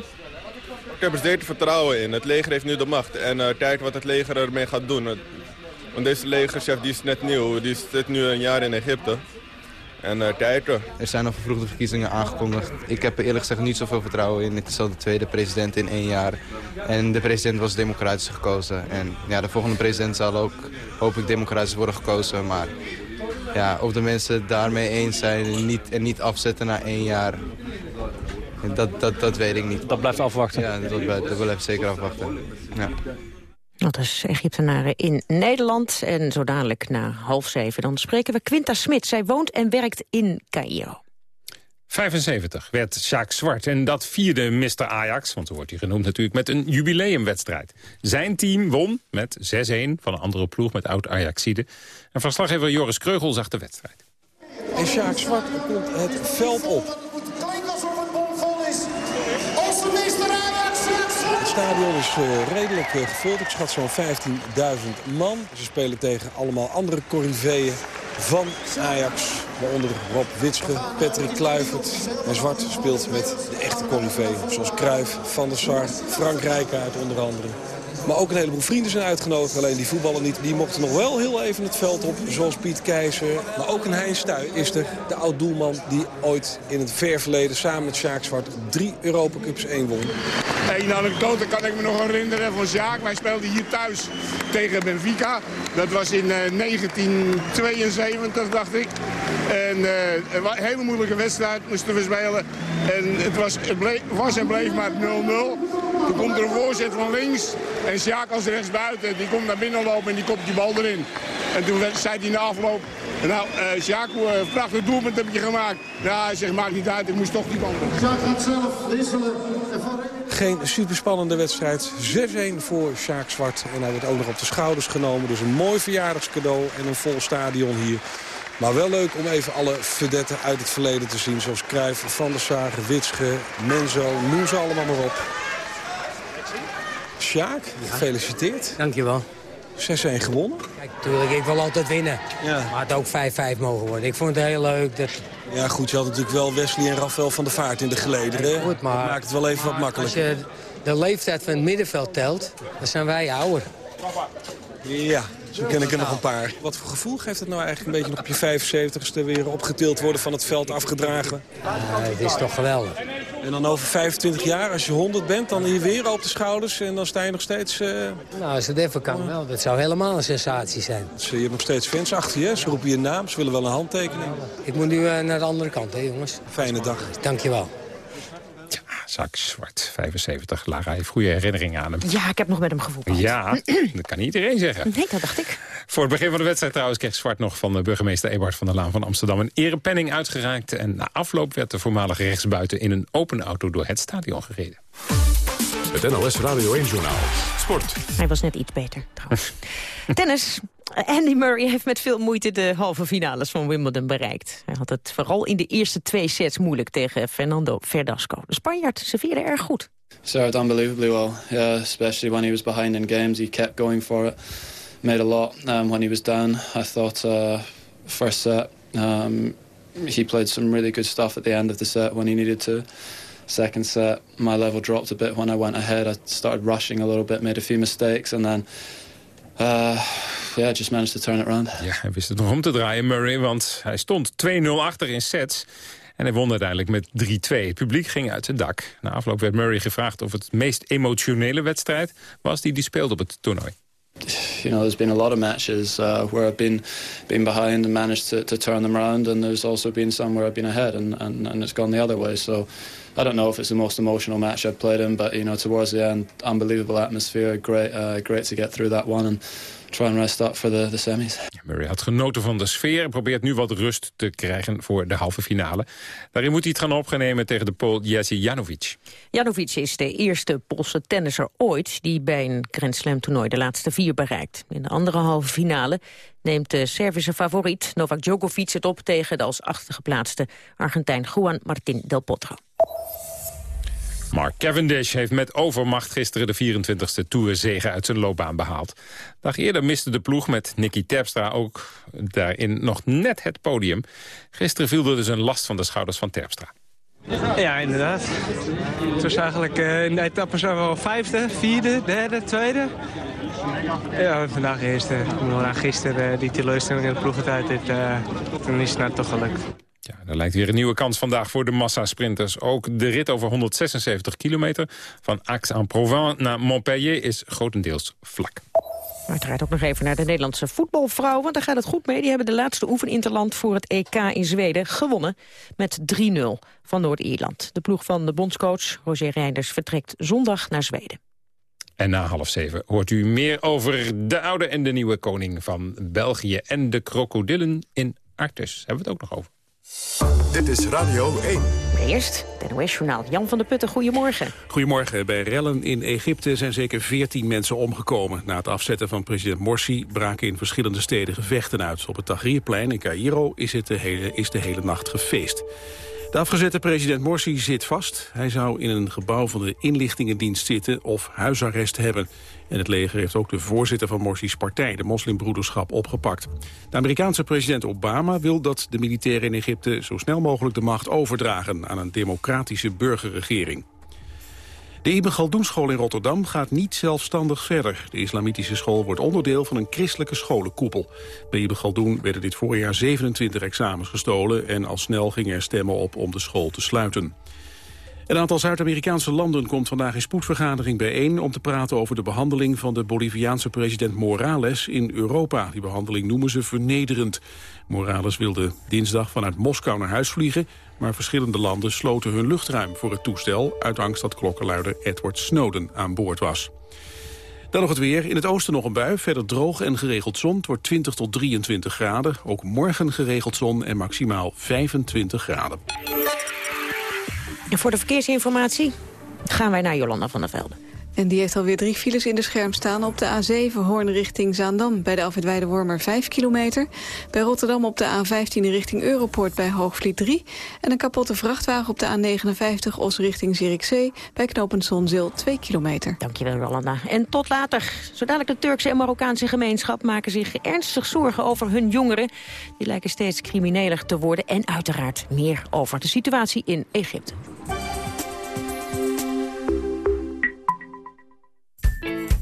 Ik heb er zeker vertrouwen in. Het leger heeft nu de macht. En uh, kijk wat het leger ermee gaat doen. Want deze legerchef die is net nieuw. Die zit nu een jaar in Egypte. En uh, kijken. Er zijn al vervroegde verkiezingen aangekondigd. Ik heb er eerlijk gezegd niet zoveel vertrouwen in. Het is al de tweede president in één jaar. En de president was democratisch gekozen. En ja, de volgende president zal ook, hoop ik, democratisch worden gekozen. Maar ja, of de mensen daarmee eens zijn en niet, en niet afzetten na één jaar... Dat, dat, dat weet ik niet. Dat blijft afwachten? Ja, dat blijft, dat blijft zeker afwachten. Ja. Dat is Egyptenaren in Nederland. En zo dadelijk na half zeven dan spreken we Quinta Smit. Zij woont en werkt in Cairo. 75 werd Sjaak Zwart en dat vierde Mr. Ajax, want zo wordt hij genoemd natuurlijk, met een jubileumwedstrijd. Zijn team won met 6-1 van een andere ploeg met oud-Ajaxide. En verslaggever Joris Kreugel zag de wedstrijd. En Sjaak Zwart komt het veld op. stadion is uh, redelijk uh, gevuld. Ik schat zo'n 15.000 man. Ze spelen tegen allemaal andere corriveeën van Ajax. Waaronder Rob Witsche, Patrick Kluivert. En Zwart speelt met de echte corriveeën. Zoals Cruijff, Van der Sar, Frank Rijkaard onder andere. Maar ook een heleboel vrienden zijn uitgenodigd. Alleen die voetballen niet. Die mochten nog wel heel even het veld op. Zoals Piet Keizer. Maar ook een Hein Stuy is er. De oud-doelman die ooit in het ver verleden samen met Sjaak Zwart drie Europa Cups 1 won. Een anekdote kan ik me nog herinneren van Sjaak. Wij speelden hier thuis tegen Benfica. Dat was in uh, 1972, dacht ik. En uh, een hele moeilijke wedstrijd moesten we spelen. En het was, het bleef, was en bleef maar 0-0. Toen komt er een voorzet van links. En Sjaak als rechtsbuiten, die komt naar binnen lopen en die kopt die bal erin. En toen zei hij na afloop, nou uh, Sjaak, uh, prachtig doelpunt heb je gemaakt. Ja, hij zegt, maakt niet uit, ik moest toch die bal doen. Sjaak gaat zelf wisselen. Geen superspannende wedstrijd. 6-1 voor Sjaak Zwart. En hij wordt ook nog op de schouders genomen. Dus een mooi verjaardagscadeau en een vol stadion hier. Maar wel leuk om even alle vedetten uit het verleden te zien. Zoals Cruijff, Van der Sar, Witsche, Menzo, noem ze allemaal maar op. Sjaak, gefeliciteerd. Dankjewel. 6-1 gewonnen. Kijk, natuurlijk, ik wil altijd winnen. Ja. Maar het ook 5-5 mogen worden. Ik vond het heel leuk. Dat... Ja goed, je had natuurlijk wel Wesley en Rafael van der Vaart in de gelederen. Goed, maar... Dat maakt het wel even wat Als makkelijker. je de leeftijd van het middenveld telt, dan zijn wij ouder. Ja, zo ken ik er nog een paar. Wat voor gevoel geeft het nou eigenlijk een beetje nog op je 75ste weer opgetild worden van het veld afgedragen? het is toch geweldig. En dan over 25 jaar, als je 100 bent, dan hier weer op de schouders en dan sta je nog steeds... eh, Nou, als het even kan wel. Dat zou helemaal een sensatie zijn. dus, je hebt nog steeds fans achter je, ze roepen je naam, ze willen wel een handtekening. Ik moet nu eh, naar de andere kant, hè jongens. Fijne dag. Dankjewel. Zak Zwart, 75. Lara heeft goede herinneringen aan hem. Ja, ik heb nog met hem gevoetbald. Ja, dat kan niet iedereen zeggen. Nee, dat dacht ik. Voor het begin van de wedstrijd trouwens kreeg Zwart nog van de burgemeester Ebert van der Laan van Amsterdam een erepenning uitgereikt. En na afloop werd de voormalige rechtsbuiten in een open auto door het stadion gereden. Het NOS Radio 1-journaal. Sport. Hij was net iets beter, trouwens. Tennis. Andy Murray heeft met veel moeite de halve finales van Wimbledon bereikt. Hij had het vooral in de eerste twee sets moeilijk tegen Fernando Verdasco. De Spanjaard serveerde erg goed. Served unbelievably well, yeah, especially when he was behind in games. He kept going for it, made a lot. Um, when he was down, I thought uh, first set, um, he played some really good stuff at the end of the set when he needed to. Second set, my level dropped a bit when I went ahead. I started rushing a little bit, made a few mistakes, and then uh, yeah, just managed to turn it around. Ja, hij wist het nog om te draaien, Murray, want hij stond 2-0 achter in sets. En hij won uiteindelijk met 3-2. Het publiek ging uit het dak. Na afloop werd Murray gevraagd of het meest emotionele wedstrijd was die die speelde op het toernooi. you know, there's been a lot of matches uh, where I've been been behind and managed to, to turn them around, and there's also been some where I've been ahead and, and, and it's gone the other way. So I don't know if it's the most emotional match I've played in, but you know, towards the end, unbelievable atmosphere, great, uh, great to get through that one and try and rest up for the, the semis. Murray had genoten van de sfeer en probeert nu wat rust te krijgen voor de halve finale. Daarin moet hij het gaan opnemen tegen de Pool Jesse Janovic. Janovic is de eerste Poolse tennisser ooit die bij een Grand Slam toernooi de laatste vier bereikt. In de andere halve finale neemt de Servische favoriet Novak Djokovic het op tegen de als achtste geplaatste Argentijn Juan Martín del Potro. Mark Cavendish heeft met overmacht gisteren de 24e Tourzege uit zijn loopbaan behaald. Dag eerder miste de ploeg met Nicky Terpstra ook daarin nog net het podium. Gisteren viel er dus een last van de schouders van Terpstra. Ja, inderdaad. Het was eigenlijk eh, in de etappe zo wel vijfde, vierde, derde, tweede. Ja, vandaag eerste. Gisteren eh, die teleurstelling in de ploegentijd, dit, toen is het nou toch gelukt. Ja, er lijkt weer een nieuwe kans vandaag voor de massasprinters. Ook de rit over 176 kilometer van Aix-en-Provence naar Montpellier is grotendeels vlak. Uiteraard ook nog even naar de Nederlandse voetbalvrouw, want daar gaat het goed mee. Die hebben de laatste oefeninterland voor het EK in Zweden gewonnen met 3-0 van Noord-Ierland. De ploeg van de bondscoach Roger Reinders vertrekt zondag naar Zweden. En na half zeven hoort u meer over de oude en de nieuwe koning van België... en de krokodillen in Arctus. Hebben we het ook nog over. Dit is Radio 1. Maar eerst het NOS-journaal. Jan van der Putten, goedemorgen. Goedemorgen. Bij rellen in Egypte zijn zeker 14 mensen omgekomen. Na het afzetten van president Morsi braken in verschillende steden gevechten uit. Op het Tahrirplein in Cairo is, het de, hele, is de hele nacht gefeest. De afgezette president Morsi zit vast. Hij zou in een gebouw van de inlichtingendienst zitten of huisarrest hebben. En het leger heeft ook de voorzitter van Morsi's partij, de moslimbroederschap, opgepakt. De Amerikaanse president Obama wil dat de militairen in Egypte zo snel mogelijk de macht overdragen aan een democratische burgerregering. De Ibn Galdoenschool in Rotterdam gaat niet zelfstandig verder. De islamitische school wordt onderdeel van een christelijke scholenkoepel. Bij Ibn Galdoen werden dit voorjaar 27 examens gestolen... en al snel gingen er stemmen op om de school te sluiten. Een aantal Zuid-Amerikaanse landen komt vandaag in spoedvergadering bijeen... om te praten over de behandeling van de Boliviaanse president Morales in Europa. Die behandeling noemen ze vernederend. Morales wilde dinsdag vanuit Moskou naar huis vliegen... maar verschillende landen sloten hun luchtruim voor het toestel... uit angst dat klokkenluider Edward Snowden aan boord was. Dan nog het weer. In het oosten nog een bui. Verder droog en geregeld zon. Het wordt 20 tot 23 graden. Ook morgen geregeld zon en maximaal 25 graden. En voor de verkeersinformatie gaan wij naar Jolanda van der Velde. En die heeft alweer drie files in de scherm staan. Op de A7 Hoorn richting Zaandam bij de Alfred Wormer 5 kilometer. Bij Rotterdam op de A15 richting Europoort bij Hoogvliet 3. En een kapotte vrachtwagen op de A59 Os richting Zierikzee... bij knooppunt Zonzeel 2 kilometer. Dankjewel, Rolanda. En tot later. Zo dadelijk de Turkse en Marokkaanse gemeenschap maken zich ernstig zorgen over hun jongeren. Die lijken steeds crimineler te worden. En uiteraard meer over de situatie in Egypte.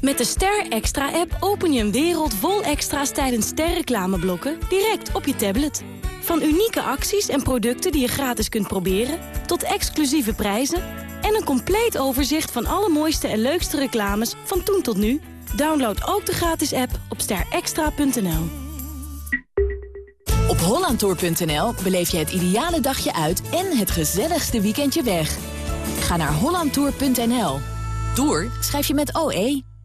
Met de Ster Extra-app open je een wereld vol extra's tijdens sterreclameblokken direct op je tablet. Van unieke acties en producten die je gratis kunt proberen, tot exclusieve prijzen en een compleet overzicht van alle mooiste en leukste reclames van toen tot nu. Download ook de gratis app op sterextra.nl. Op hollandtour.nl beleef je het ideale dagje uit en het gezelligste weekendje weg. Ga naar hollandtour.nl. Tour schrijf je met OE.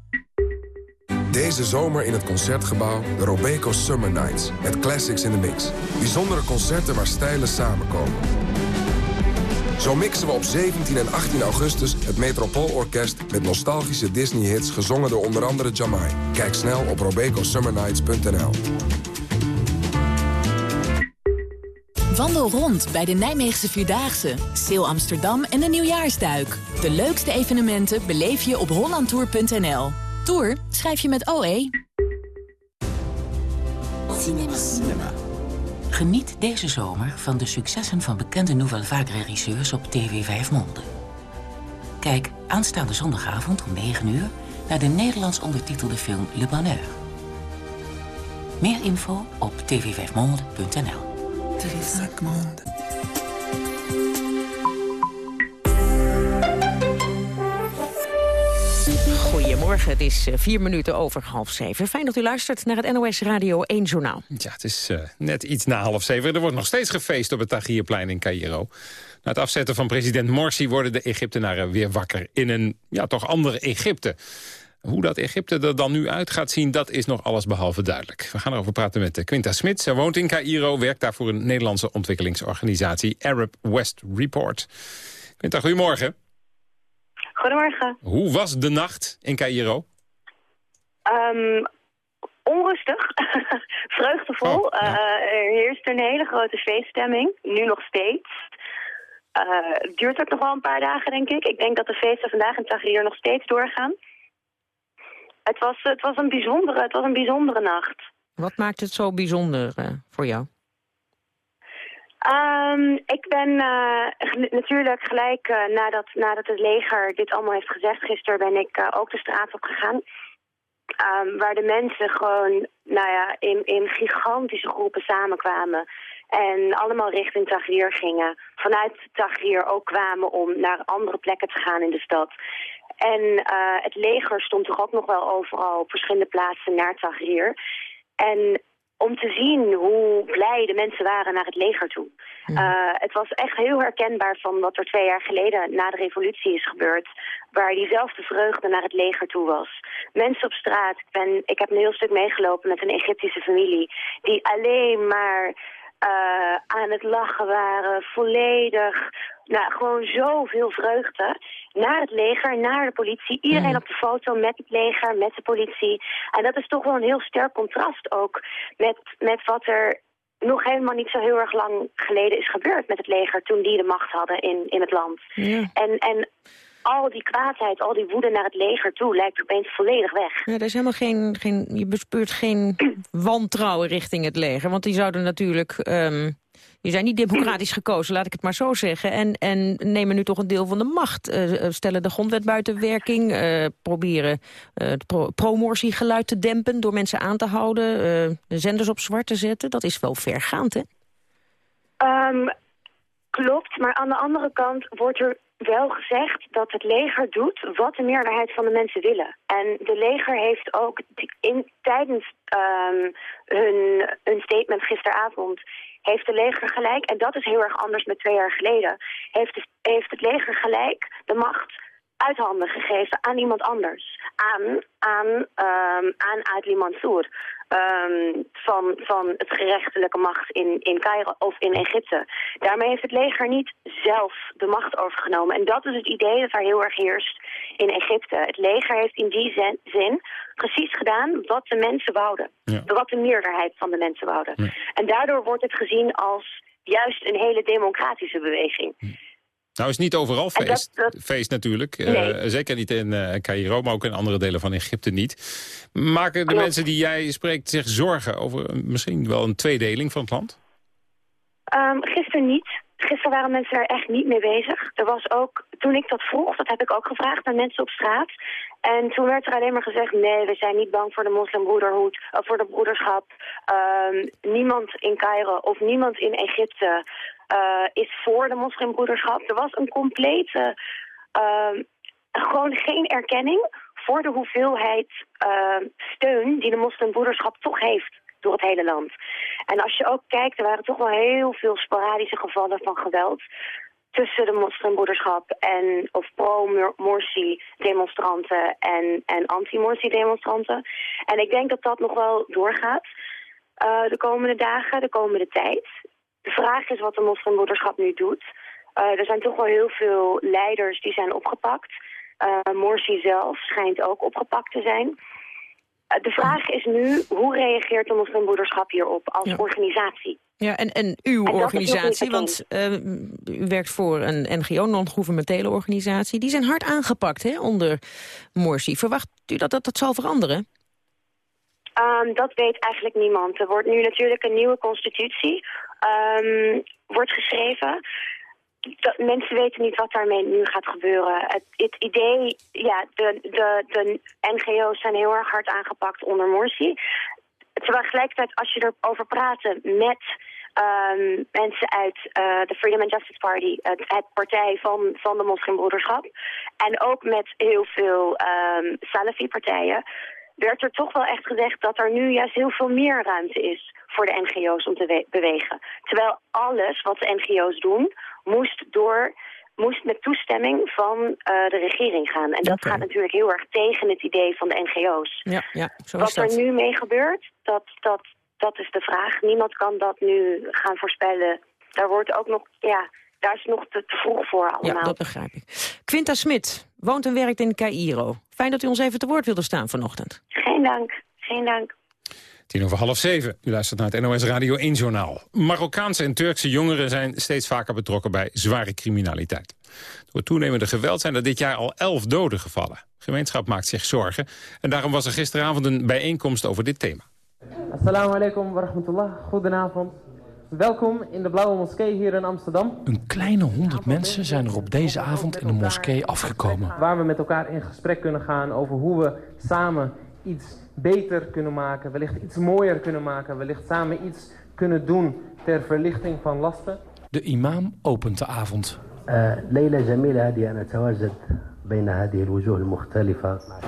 Deze zomer in het Concertgebouw de Robeco Summer Nights. Met classics in the mix. Bijzondere concerten waar stijlen samenkomen. Zo mixen we op 17 en 18 augustus het Metropoolorkest... met nostalgische Disney-hits gezongen door onder andere Jamai. Kijk snel op robecosummernights.nl. Wandel rond bij de Nijmeegse Vierdaagse, Seel Amsterdam en de Nieuwjaarsduik. De leukste evenementen beleef je op hollandtour.nl. Tour schrijf je met OE. Cinema. Geniet deze zomer van de successen van bekende Nouvelle Vague regisseurs op TV 5 Monde. Kijk aanstaande zondagavond om 9 uur naar de Nederlands ondertitelde film Le Bonheur. Meer info op tv5monde.nl. Goedemorgen, het is eh, vier minuten over half zeven. Fijn dat u luistert naar het NOS Radio 1 Journaal. Ja, het is uh, net iets na half zeven. Er wordt nog steeds gefeest op het Tahrirplein in Cairo. Na het afzetten van president Morsi worden de Egyptenaren weer wakker... in een ja, toch andere Egypte. Hoe dat Egypte er dan nu uit gaat zien, dat is nog alles behalve duidelijk. We gaan erover praten met Quinta Smit. Zij woont in Cairo, werkt daar voor een Nederlandse ontwikkelingsorganisatie... Arab West Report. Quinta, goedemorgen. Goedemorgen. Hoe was de nacht in Cairo? Um, onrustig, vreugdevol. Oh, ja. uh, er heerst een hele grote feeststemming, nu nog steeds. Uh, het duurt ook nog wel een paar dagen, denk ik. Ik denk dat de feesten vandaag in Tahrir nog steeds doorgaan. Het was, het was, een, bijzondere, het was een bijzondere nacht. Wat maakt het zo bijzonder uh, voor jou? Um, ik ben uh, natuurlijk gelijk uh, nadat, nadat het leger dit allemaal heeft gezegd... gisteren ben ik uh, ook de straat op gegaan. Um, waar de mensen gewoon nou ja, in, in gigantische groepen samenkwamen... en allemaal richting Tahrir gingen. Vanuit Tahrir ook kwamen om naar andere plekken te gaan in de stad. En het leger stond toch ook nog wel overal op verschillende plaatsen naar Tahrir... En om te zien hoe blij de mensen waren naar het leger toe. Uh, het was echt heel herkenbaar van wat er twee jaar geleden na de revolutie is gebeurd. Waar diezelfde vreugde naar het leger toe was. Mensen op straat, ik, ben, ik heb een heel stuk meegelopen met een Egyptische familie. Die alleen maar uh, aan het lachen waren, volledig nou, gewoon zoveel vreugde. Naar het leger, naar de politie. Iedereen Mm. op de foto met het leger, met de politie. En dat is toch wel een heel sterk contrast ook met, met wat er nog helemaal niet zo heel erg lang geleden is gebeurd met het leger toen die de macht hadden in, in het land. Ja. En, en al die kwaadheid, al die woede naar het leger toe lijkt opeens volledig weg. Ja, er is helemaal geen, geen, je bespeurt geen wantrouwen richting het leger. Want die zouden natuurlijk... Um, die zijn niet democratisch gekozen, laat ik het maar zo zeggen. En, en nemen nu toch een deel van de macht. Uh, stellen de grondwet buiten werking. Uh, proberen uh, het pro promotiegeluid te dempen door mensen aan te houden. de zenders op zwart te zetten. Dat is wel vergaand, hè? Um, klopt, maar aan de andere kant wordt er wel gezegd dat het leger doet wat de meerderheid van de mensen willen. En de leger heeft ook in, tijdens um, hun, statement gisteravond heeft de leger gelijk, en dat is heel erg anders met twee jaar geleden, heeft, de, heeft het leger gelijk de macht uit handen gegeven aan iemand anders. Aan, aan, um, aan Adli Mansour. Ehm, van, van het gerechtelijke macht in, in Cairo of in Egypte. Daarmee heeft het leger niet zelf de macht overgenomen. En dat is het idee dat daar heel erg heerst in Egypte. Het leger heeft in die zin, zin precies gedaan wat de mensen wouden. Wat de meerderheid van de mensen wouden. En daardoor wordt het gezien als juist een hele democratische beweging. Nou is niet overal feest, feest natuurlijk. Eh, zeker niet in uh, Cairo, maar ook in andere delen van Egypte niet. Maken de mensen die jij spreekt zich zorgen over misschien wel een tweedeling van het land? Um, gisteren niet. Gisteren waren mensen daar echt niet mee bezig. Er was ook, toen ik dat vroeg, dat heb ik ook gevraagd aan mensen op straat. En toen werd er alleen maar gezegd, nee, we zijn niet bang voor de moslimbroederhoed, of voor de broederschap. Um, niemand in Cairo of niemand in Egypte is voor de moslimbroederschap. Er was een complete, uh, gewoon geen erkenning voor de hoeveelheid uh, steun die de moslimbroederschap toch heeft door het hele land. En als je ook kijkt, er waren toch wel heel veel sporadische gevallen van geweld tussen de moslimbroederschap en of pro-Morsi-demonstranten en, en anti-Morsi-demonstranten. En ik denk dat dat nog wel doorgaat uh, de komende dagen, de komende tijd. De vraag is wat de moslimbroederschap nu doet. Uh, er zijn toch wel heel veel leiders die zijn opgepakt. Uh, Morsi zelf schijnt ook opgepakt te zijn. Uh, de vraag is nu, hoe reageert de moslimbroederschap hierop als organisatie? Ja, en, en uw organisatie, want u werkt voor een NGO, non-governementele organisatie. Die zijn hard aangepakt hè, onder Morsi. Verwacht u dat dat, dat zal veranderen? Um, dat weet eigenlijk niemand. Er wordt nu natuurlijk een nieuwe constitutie um, wordt geschreven. Dat, mensen weten niet wat daarmee nu gaat gebeuren. Het, het idee, ja, de, de, de NGO's zijn heel erg hard aangepakt onder Morsi. Tegelijkertijd, als je erover praat met um, mensen uit uh, de Freedom and Justice Party, het, het, partij van, van de moslimbroederschap, en ook met heel veel um, Salafi-partijen, werd er toch wel echt gezegd dat er nu juist heel veel meer ruimte is voor de NGO's om te bewegen. Terwijl alles wat de NGO's doen, moest door moest met toestemming van uh, de regering gaan. En dat okay. gaat natuurlijk heel erg tegen het idee van de NGO's. Ja, ja, zo Wat er nu mee gebeurt, dat, dat, dat is de vraag. Niemand kan dat nu gaan voorspellen. Daar wordt ook nog, ja, daar is nog te, te vroeg voor allemaal. Ja, dat begrijp ik. Quinta Smit woont en werkt in Cairo. Fijn dat u ons even te woord wilde staan vanochtend. Geen dank, geen dank. Tien over half zeven. U luistert naar het NOS Radio 1 Journaal. Marokkaanse en Turkse jongeren zijn steeds vaker betrokken bij zware criminaliteit. Door toenemende geweld zijn er dit jaar al elf doden gevallen. De gemeenschap maakt zich zorgen. En daarom was er gisteravond een bijeenkomst over dit thema. Assalamu alaikum wa rahmatullah. Goedenavond. Welkom in de Blauwe Moskee hier in Amsterdam. Een kleine honderd mensen zijn er op deze avond in de moskee afgekomen. Waar we met elkaar in gesprek kunnen gaan over hoe we samen iets beter kunnen maken. Wellicht iets mooier kunnen maken. Wellicht samen iets kunnen doen ter verlichting van lasten. De imam opent de avond. Eh, Leila Jamila Diyana Uh,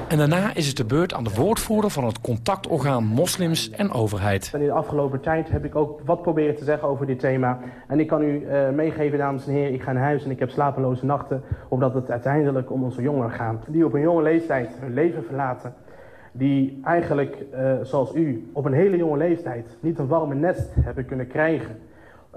en daarna is het de beurt aan de woordvoerder van het contactorgaan moslims en overheid. In de afgelopen tijd heb ik ook wat proberen te zeggen over dit thema. En ik kan u eh, meegeven, dames en heren, ik ga naar huis en ik heb slapeloze nachten... omdat het uiteindelijk om onze jongeren gaat. Die op een jonge leeftijd hun leven verlaten. Die eigenlijk, eh, zoals u, op een hele jonge leeftijd niet een warme nest hebben kunnen krijgen.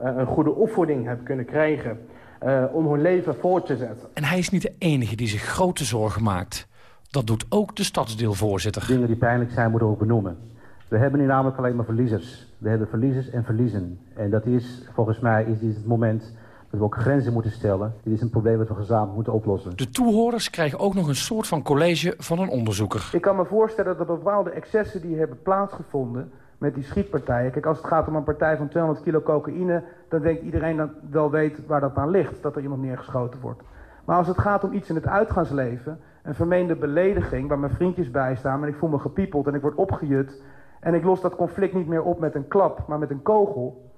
Uh, een goede opvoeding hebben kunnen krijgen uh, om hun leven voort te zetten. En hij is niet de enige die zich grote zorgen maakt. Dat doet ook de stadsdeelvoorzitter. Dingen die pijnlijk zijn moeten we ook benoemen. We hebben nu namelijk alleen maar verliezers. We hebben verliezers en verliezen. En dat is, volgens mij, is dit het moment dat we ook grenzen moeten stellen. Dit is een probleem dat we gezamenlijk moeten oplossen. De toehoorders krijgen ook nog een soort van college van een onderzoeker. Ik kan me voorstellen dat bepaalde excessen die hebben plaatsgevonden met die schietpartijen. Kijk, als het gaat om een partij van 200 kilo cocaïne... dan denkt iedereen dat wel weet waar dat aan ligt, dat er iemand neergeschoten wordt. Maar als het gaat om iets in het uitgaansleven... een vermeende belediging waar mijn vriendjes bij staan... en ik voel me gepiepeld en ik word opgejut... en ik los dat conflict niet meer op met een klap, maar met een kogel...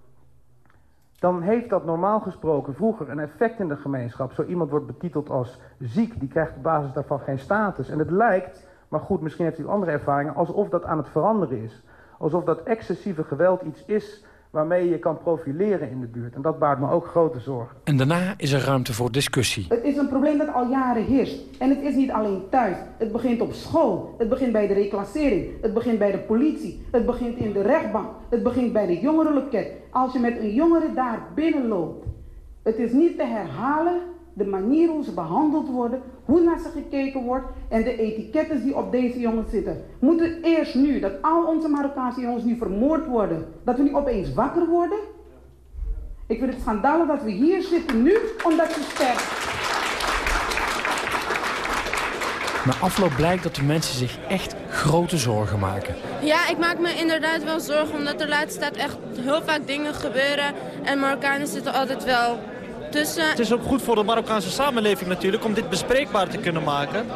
dan heeft dat normaal gesproken vroeger een effect in de gemeenschap. Zo iemand wordt betiteld als ziek, die krijgt op basis daarvan geen status. En het lijkt, maar goed, misschien heeft u andere ervaringen... alsof dat aan het veranderen is... Alsof dat excessieve geweld iets is waarmee je kan profileren in de buurt. En dat baart me ook grote zorgen. En daarna is er ruimte voor discussie. Het is een probleem dat al jaren heerst. En het is niet alleen thuis. Het begint op school. Het begint bij de reclassering. Het begint bij de politie. Het begint in de rechtbank. Het begint bij de jongerenloket. Als je met een jongere daar binnenloopt. Het is niet te herhalen de manier hoe ze behandeld worden, hoe naar ze gekeken wordt en de etiketten die op deze jongens zitten. Moeten eerst nu, dat al onze Marokkaanse jongens nu vermoord worden, dat we nu opeens wakker worden? Ik vind het schandalig dat we hier zitten nu, omdat ze sterven. Na afloop blijkt dat de mensen zich echt grote zorgen maken. Ja, ik maak me inderdaad wel zorgen, omdat er de laatste tijd echt heel vaak dingen gebeuren. En Marokkanen zitten altijd wel tussen. Het is ook goed voor de Marokkaanse samenleving natuurlijk om dit bespreekbaar te kunnen maken.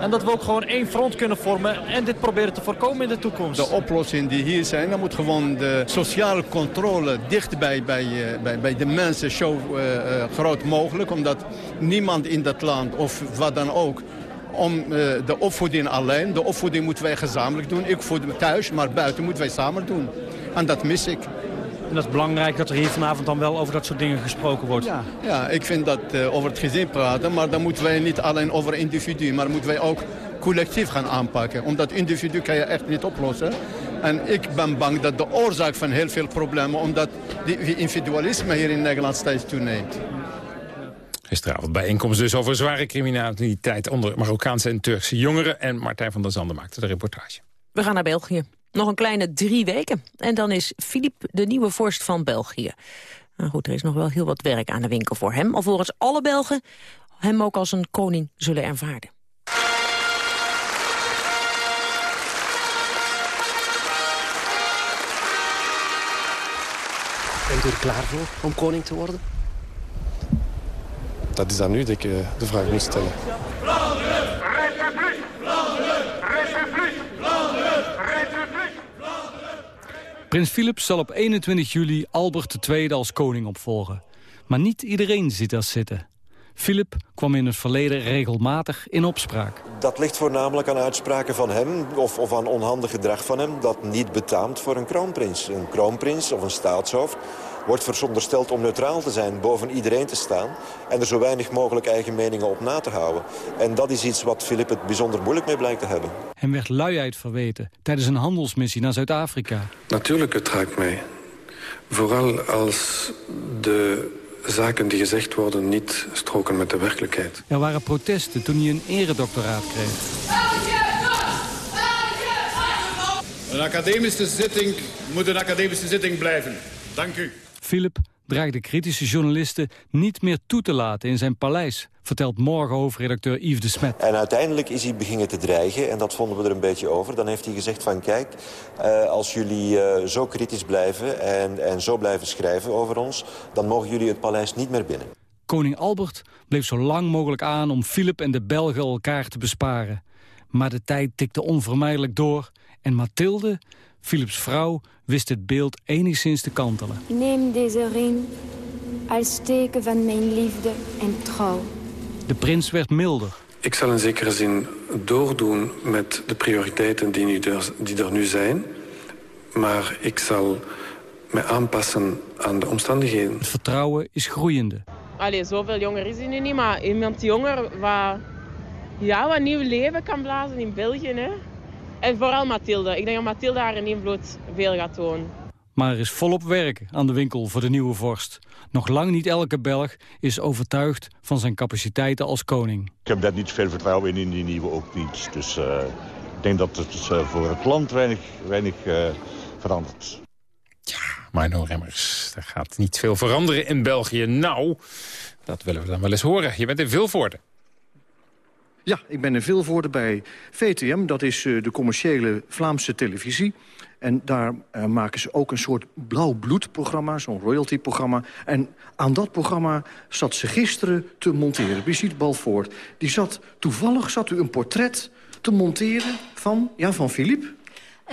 En dat we ook gewoon één front kunnen vormen en dit proberen te voorkomen in de toekomst. De oplossingen die hier zijn, dan moet gewoon de sociale controle dicht bij, bij, eh, bij, bij de mensen zo uh, uh, groot mogelijk. Omdat niemand in dat land of wat dan ook om uh, de opvoeding alleen. De opvoeding moeten wij gezamenlijk doen. Ik voed me thuis, maar buiten moeten wij samen doen. En dat mis ik. En dat is belangrijk dat er hier vanavond dan wel over dat soort dingen gesproken wordt. Ja, ja ik vind dat uh, over het gezin praten, maar dan moeten wij niet alleen over individu, maar moeten wij ook collectief gaan aanpakken. Omdat individu kan je echt niet oplossen. En ik ben bang dat de oorzaak van heel veel problemen, omdat die individualisme hier in Nederland steeds toeneemt. Gisteravond bijeenkomst dus over zware criminaliteit onder Marokkaanse en Turkse jongeren. En Martijn van der Zanden maakte de reportage. We gaan naar België. Nog een kleine drie weken. En dan is Philippe de nieuwe vorst van België. Nou goed, er is nog wel heel wat werk aan de winkel voor hem. Alvorens alle Belgen hem ook als een koning zullen ervaren. Bent u er klaar voor om koning te worden? Dat is dan nu dat ik de vraag moet stellen. Prins Philip zal op 21 juli Albert II als koning opvolgen. Maar niet iedereen zit als zitten. Philip kwam in het verleden regelmatig in opspraak. Dat ligt voornamelijk aan uitspraken van hem of, of aan onhandig gedrag van hem... dat niet betaamt voor een kroonprins. Een kroonprins of een staatshoofd wordt verondersteld om neutraal te zijn, boven iedereen te staan... en er zo weinig mogelijk eigen meningen op na te houden. En dat is iets wat Filip het bijzonder moeilijk mee blijkt te hebben. Hem werd luiheid verweten tijdens een handelsmissie naar Zuid-Afrika. Natuurlijk, het raakt mij. Vooral als de zaken die gezegd worden niet stroken met de werkelijkheid. Er waren protesten toen hij een eredoctoraat kreeg. Een academische zitting moet een academische zitting blijven. Dank u. Philip dreigde kritische journalisten niet meer toe te laten in zijn paleis, vertelt morgen hoofdredacteur Yves de Smet. En uiteindelijk is hij beginnen te dreigen en dat vonden we er een beetje over. Dan heeft hij gezegd van kijk, uh, als jullie uh, zo kritisch blijven en, en zo blijven schrijven over ons, dan mogen jullie het paleis niet meer binnen. Koning Albert bleef zo lang mogelijk aan om Philip en de Belgen elkaar te besparen. Maar de tijd tikte onvermijdelijk door en Mathilde, Philips vrouw, wist het beeld enigszins te kantelen. Neem deze ring als teken van mijn liefde en trouw. De prins werd milder. Ik zal in zekere zin doordoen met de prioriteiten die, nu er, die er nu zijn. Maar ik zal me aanpassen aan de omstandigheden. Het vertrouwen is groeiende. Allee, zoveel jonger is hij nu niet, maar iemand jonger wat, ja, wat nieuw leven kan blazen in België. Hè? En vooral Mathilde. Ik denk dat Mathilde haar invloed veel gaat tonen. Maar er is volop werk aan de winkel voor de nieuwe vorst. Nog lang niet elke Belg is overtuigd van zijn capaciteiten als koning. Ik heb daar niet veel vertrouwen in, in die nieuwe ook niet. Dus uh, ik denk dat het uh, voor het land weinig, weinig uh, verandert. Ja, Marno Remmers, er gaat niet veel veranderen in België. Nou, dat willen we dan wel eens horen. Je bent in Vilvoorde. Ja, ik ben in Vilvoorde bij VTM. Dat is uh, de commerciële Vlaamse televisie. En daar uh, maken ze ook een soort blauw bloedprogramma, zo'n royalty-programma. En aan dat programma zat ze gisteren te monteren. Brigitte Balvoort, die zat, toevallig zat u een portret te monteren van, ja, van Philippe.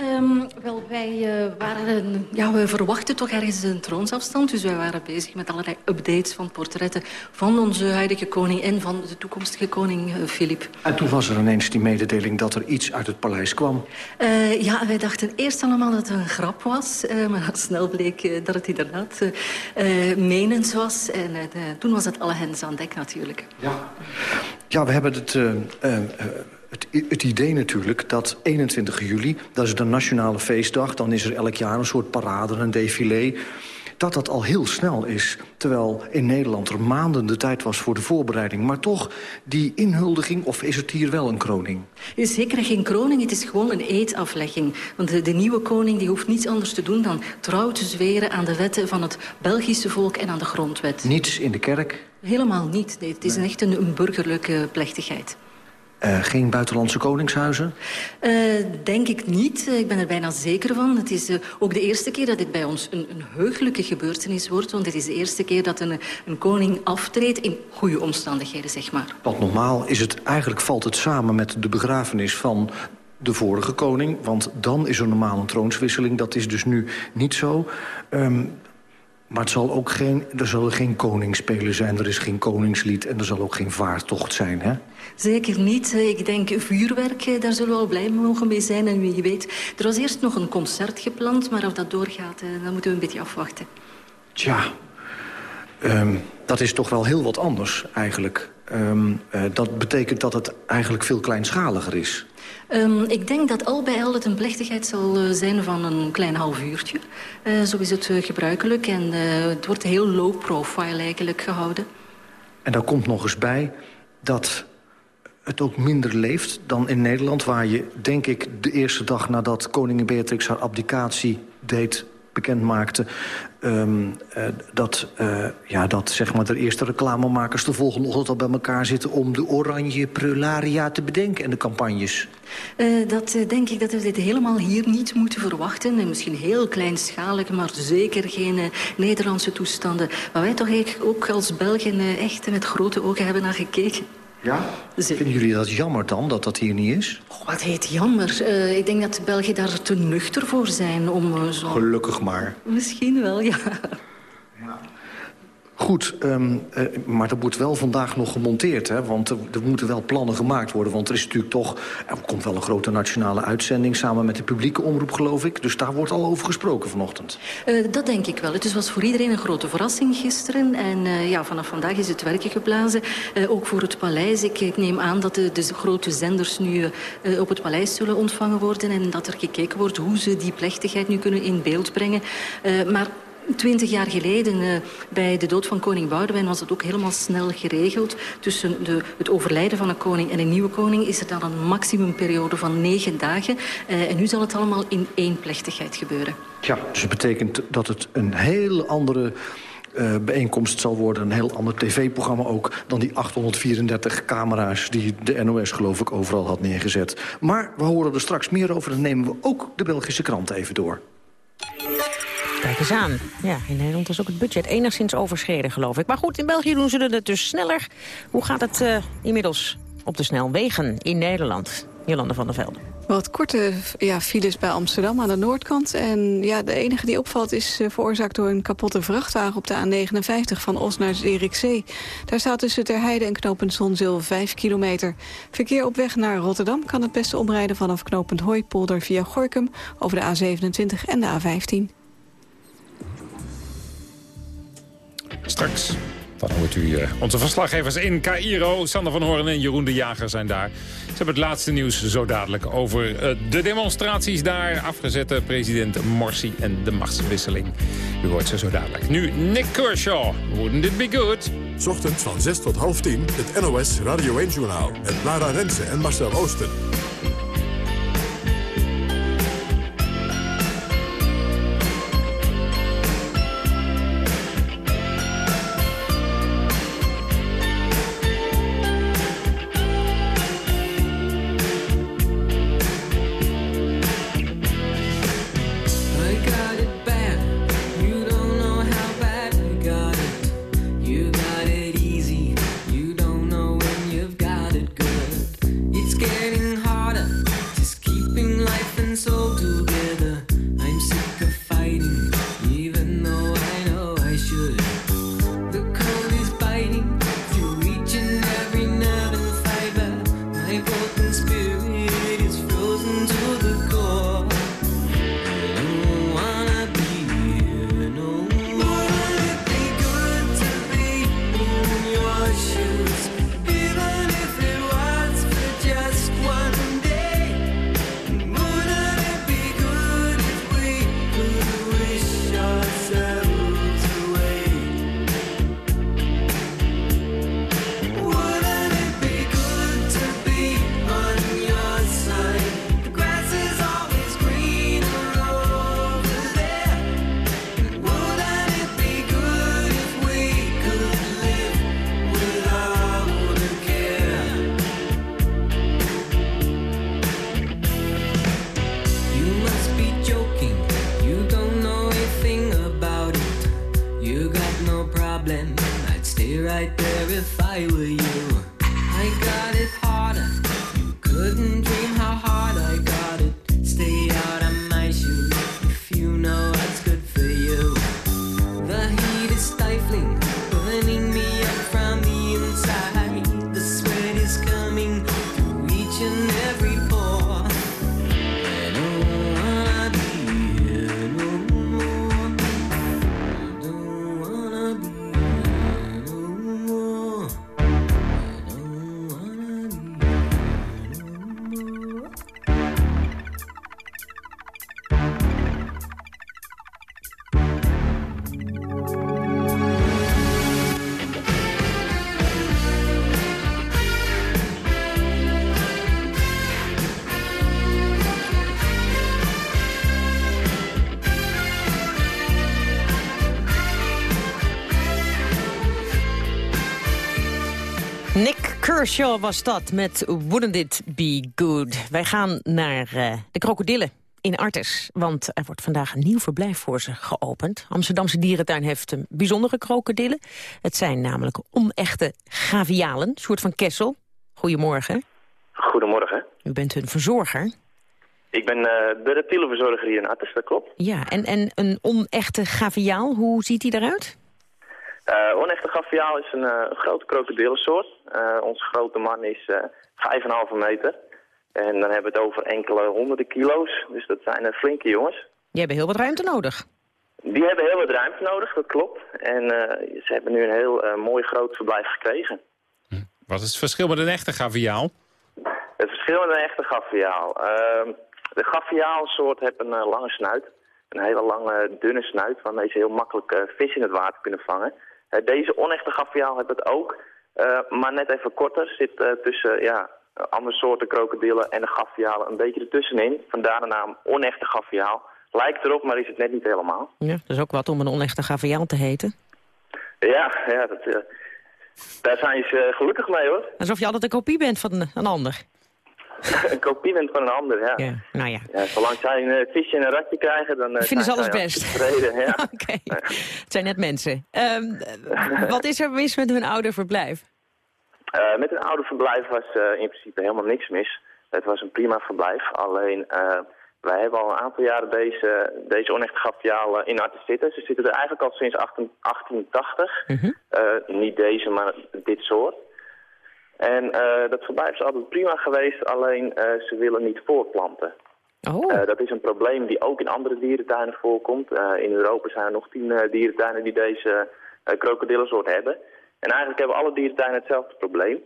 Um, wel, wij uh, waren... Ja, we verwachten toch ergens een troonsafstand. Dus wij waren bezig met allerlei updates van portretten... van onze huidige koning en van de toekomstige koning Filip. Uh, en toen was er ineens die mededeling dat er iets uit het paleis kwam. Uh, ja, wij dachten eerst allemaal dat het een grap was. maar snel bleek dat het inderdaad menens was. En toen was het alle hens aan dek natuurlijk. Ja, ja we hebben het het, het, idee natuurlijk dat 21 juli, dat is de nationale feestdag... dan is er elk jaar een soort parade, een défilé... dat dat al heel snel is. Terwijl in Nederland er maanden de tijd was voor de voorbereiding. Maar toch, die inhuldiging, of is het hier wel een kroning? Het is zeker geen kroning, het is gewoon een eedaflegging. Want de, de nieuwe koning die hoeft niets anders te doen... dan trouw te zweren aan de wetten van het Belgische volk en aan de grondwet. Niets in de kerk? Helemaal niet. Nee, het is nee. echt een, een burgerlijke plechtigheid. Uh, geen buitenlandse koningshuizen? Uh, denk ik niet. Uh, ik ben er bijna zeker van. Het is ook de eerste keer dat dit bij ons een, een heugelijke gebeurtenis wordt. Want het is de eerste keer dat een, een koning aftreedt in goede omstandigheden, zeg maar. Want normaal is het, eigenlijk valt het samen met de begrafenis van de vorige koning. Want dan is er normaal een troonswisseling. Dat is dus nu niet zo. Um, maar het zal ook geen, er zullen geen koningsspelen zijn, er is geen koningslied... en er zal ook geen vaartocht zijn, hè? Zeker niet. Ik denk vuurwerk, eh, daar zullen we wel blij mogen mee zijn. En wie weet, er was eerst nog een concert gepland... maar of dat doorgaat, eh, dan moeten we een beetje afwachten. Tja, um, dat is toch wel heel wat anders eigenlijk. Um, uh, dat betekent dat het eigenlijk veel kleinschaliger is. Um, ik denk dat al bij al het een plechtigheid zal uh, zijn van een klein half uurtje. Uh, zo is het uh, gebruikelijk en het wordt heel low profile eigenlijk gehouden. En daar komt nog eens bij dat het ook minder leeft dan in Nederland... waar je, denk ik, de eerste dag nadat koningin Beatrix haar abdicatie deed bekend maakte... Um, uh, dat, uh, ja, dat zeg maar, de eerste reclamemakers de volgende ochtend al bij elkaar zitten... om de oranje prularia te bedenken en de campagnes. Uh, dat denk ik dat we dit helemaal hier niet moeten verwachten. En misschien heel kleinschalig, maar zeker geen Nederlandse toestanden. Waar wij toch ook als Belgen echt met grote ogen hebben naar gekeken. Ja? Vinden jullie dat jammer dan, dat dat hier niet is? Oh, wat heet jammer? Uh, ik denk dat de Belgen daar te nuchter voor zijn om uh, zo... Gelukkig maar. Misschien wel, ja. ja. Goed, um, uh, maar dat wordt wel vandaag nog gemonteerd, hè? Want er, moeten wel plannen gemaakt worden. Want er is natuurlijk toch... Er komt wel een grote nationale uitzending... samen met de publieke omroep, geloof ik. Dus daar wordt al over gesproken vanochtend. Uh, dat denk ik wel. Het was voor iedereen een grote verrassing gisteren. En uh, ja, vanaf vandaag is het werkje geblazen. ook voor het paleis. Ik, ik, neem aan dat de, de grote zenders nu op het paleis zullen ontvangen worden... en dat er gekeken wordt hoe ze die plechtigheid nu kunnen in beeld brengen. maar Twintig jaar geleden, uh, bij de dood van koning Boudewijn... was het ook helemaal snel geregeld. Tussen de, het overlijden van een koning en een nieuwe koning... is er dan een maximumperiode van negen dagen. Uh, en nu zal het allemaal in één plechtigheid gebeuren. Ja, dus het betekent dat het een hele andere... Uh, bijeenkomst zal worden. Een heel ander tv-programma ook dan die 834 camera's... die de NOS geloof ik overal had neergezet. Maar we horen er straks meer over. Dan nemen we ook de Belgische krant even door. Kijk eens aan. Ja, in Nederland is ook het budget enigszins overschreden, geloof ik. Maar goed, in België doen ze het dus sneller. Hoe gaat het uh, inmiddels op de snelwegen in Nederland? Jolande van der Velde. Wat korte ja, files bij Amsterdam aan de noordkant. En ja, de enige die opvalt is uh, veroorzaakt door een kapotte vrachtwagen op de A59 van Os naar Zierikzee. Daar staat tussen Terheide en knooppunt Zonzeel 5 kilometer. Verkeer op weg naar Rotterdam kan het beste omrijden vanaf knooppunt Hooipolder via Gorkum over de A27 en de A15. Straks dan hoort u onze verslaggevers in Cairo. Sander van Hoorn en Jeroen de Jager zijn daar. Ze hebben het laatste nieuws zo dadelijk over uh, de demonstraties daar. Afgezette president Morsi en de machtswisseling. U hoort ze zo dadelijk. Nu Nick Kershaw. Wouldn't it be good? Ochtends van 6 tot half 10 het NOS Radio 1-journaal. Met Lara Rensen en Marcel Oosten. Kershaw was dat met Wouldn't It Be Good. Wij gaan naar eh, de krokodillen in Artes. Want er wordt vandaag een nieuw verblijf voor ze geopend. Amsterdamse Dierentuin heeft een bijzondere krokodillen. Het zijn namelijk onechte gavialen. Soort van Kessel. Goedemorgen. Goedemorgen. U bent hun verzorger. Ik ben eh, de reptielenverzorger hier in Artes, dat klopt. Ja, en, en een onechte gaviaal, hoe ziet die eruit? Eh onechte gaviaal is een eh, grote krokodillensoort. Eh, onze grote man is eh 5,5 meter. En dan hebben we het over enkele honderden kilo's. Dus dat zijn flinke jongens. Die hebben heel wat ruimte nodig. Die hebben heel wat ruimte nodig, dat klopt. En eh, ze hebben nu een heel eh, mooi groot verblijf gekregen. Wat is het verschil met een echte gaviaal? Het verschil met een echte gaviaal. Ehm, de gaviaalsoort heeft een lange snuit. Een hele lange, dunne snuit waarmee ze heel makkelijk eh, vis in het water kunnen vangen. Eh, deze onechte gaviaal heeft het ook, eh, maar net even korter. Zit eh, tussen ja, andere soorten krokodillen en de gavialen een beetje ertussenin. Vandaar de naam onechte gaviaal. Lijkt erop, maar is het net niet helemaal. Ja, dat is ook wat om een onechte gaviaal te heten. Ja, ja dat, daar zijn ze gelukkig mee hoor. Alsof je altijd een kopie bent van een ander. een kopie bent van een ander, ja. Ja, nou ja. Ja, zolang zij een eh, visje en een ratje krijgen, dan eh, Vinden ze alles best. tevreden. Ja. Het zijn net mensen. Ehm, wat is er mis met hun oude verblijf? Eh, met een oude verblijf was eh, in principe helemaal niks mis. Het was een prima verblijf. Alleen, eh, wij hebben al een aantal jaren deze, deze onechte gavialen in Artes zitten. Ze zitten er eigenlijk al sinds 18 1880. Eh, niet deze, maar dit soort. En eh, dat verblijf is altijd prima geweest, alleen eh, ze willen niet voortplanten. Oh. Eh, dat is een probleem die ook in andere dierentuinen voorkomt. In Europa zijn er nog tien dierentuinen die deze krokodillensoort hebben. En eigenlijk hebben alle dierentuinen hetzelfde probleem.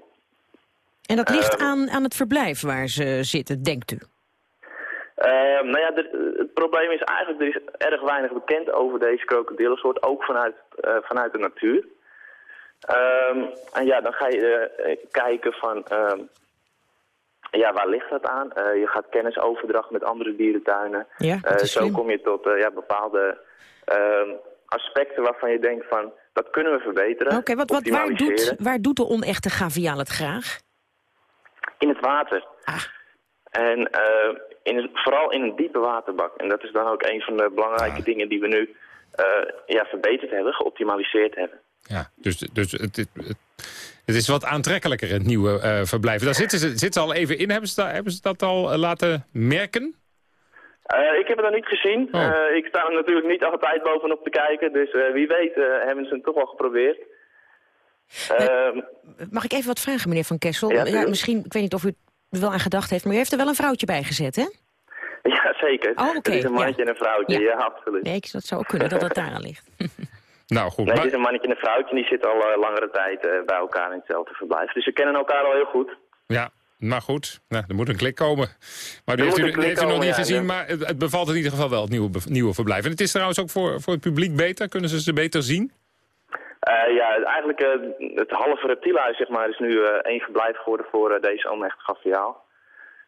En dat ligt aan, aan het verblijf waar ze zitten, denkt u? Nou ja, de- het probleem is eigenlijk, er is erg weinig bekend over deze krokodillensoort, ook vanuit, vanuit de natuur. Ehm, en ja, dan ga je eh, kijken van, ehm, ja, waar ligt dat aan? Eh, je gaat kennisoverdracht met andere dierentuinen. Ja, Eh, zo slim. kom je tot ja, bepaalde ehm, aspecten waarvan je denkt van, dat kunnen we verbeteren. Oké, wat, wat, waar, doet, waar doet de onechte gaviaal het graag? In het water. Ah. En in vooral in een diepe waterbak. En dat is dan ook een van de belangrijke Ah. dingen die we nu ja, verbeterd hebben, geoptimaliseerd hebben. Ja, dus, dus het, het, is wat aantrekkelijker, het nieuwe eh, verblijf. Daar zitten ze, zitten ze al even in. Hebben ze, dat, hebben ze dat al eh, laten merken? Eh, ik heb het nog niet gezien. Oh. Eh, ik sta er natuurlijk niet altijd bovenop te kijken. Dus eh, wie weet eh, hebben ze het toch wel geprobeerd. Ehm, Mag ik even wat vragen, meneer Van Kessel? Ja, misschien, ik weet niet of u er wel aan gedacht heeft... maar u heeft er wel een vrouwtje bij gezet, hè? ja, zeker. Oh, oké, Het is een mannetje ja. en een vrouwtje, ja, absoluut. Nee, dat zou ook kunnen dat het daar aan ligt. Nou goed, Nee, het is een mannetje en een vrouwtje en die zitten al eh, langere tijd eh, bij elkaar in hetzelfde verblijf. Dus ze kennen elkaar al heel goed. Ja, maar goed. Nou, er moet een klik komen. Maar die heeft u, heeft u nog niet ja, gezien, ja. maar het, het bevalt in ieder geval wel, het nieuwe, nieuwe verblijf. En het is trouwens ook voor, voor het publiek beter. Kunnen ze ze beter zien? Eh, ja, eigenlijk het halve reptielhuis zeg maar, is nu één verblijf geworden voor deze gaviaal.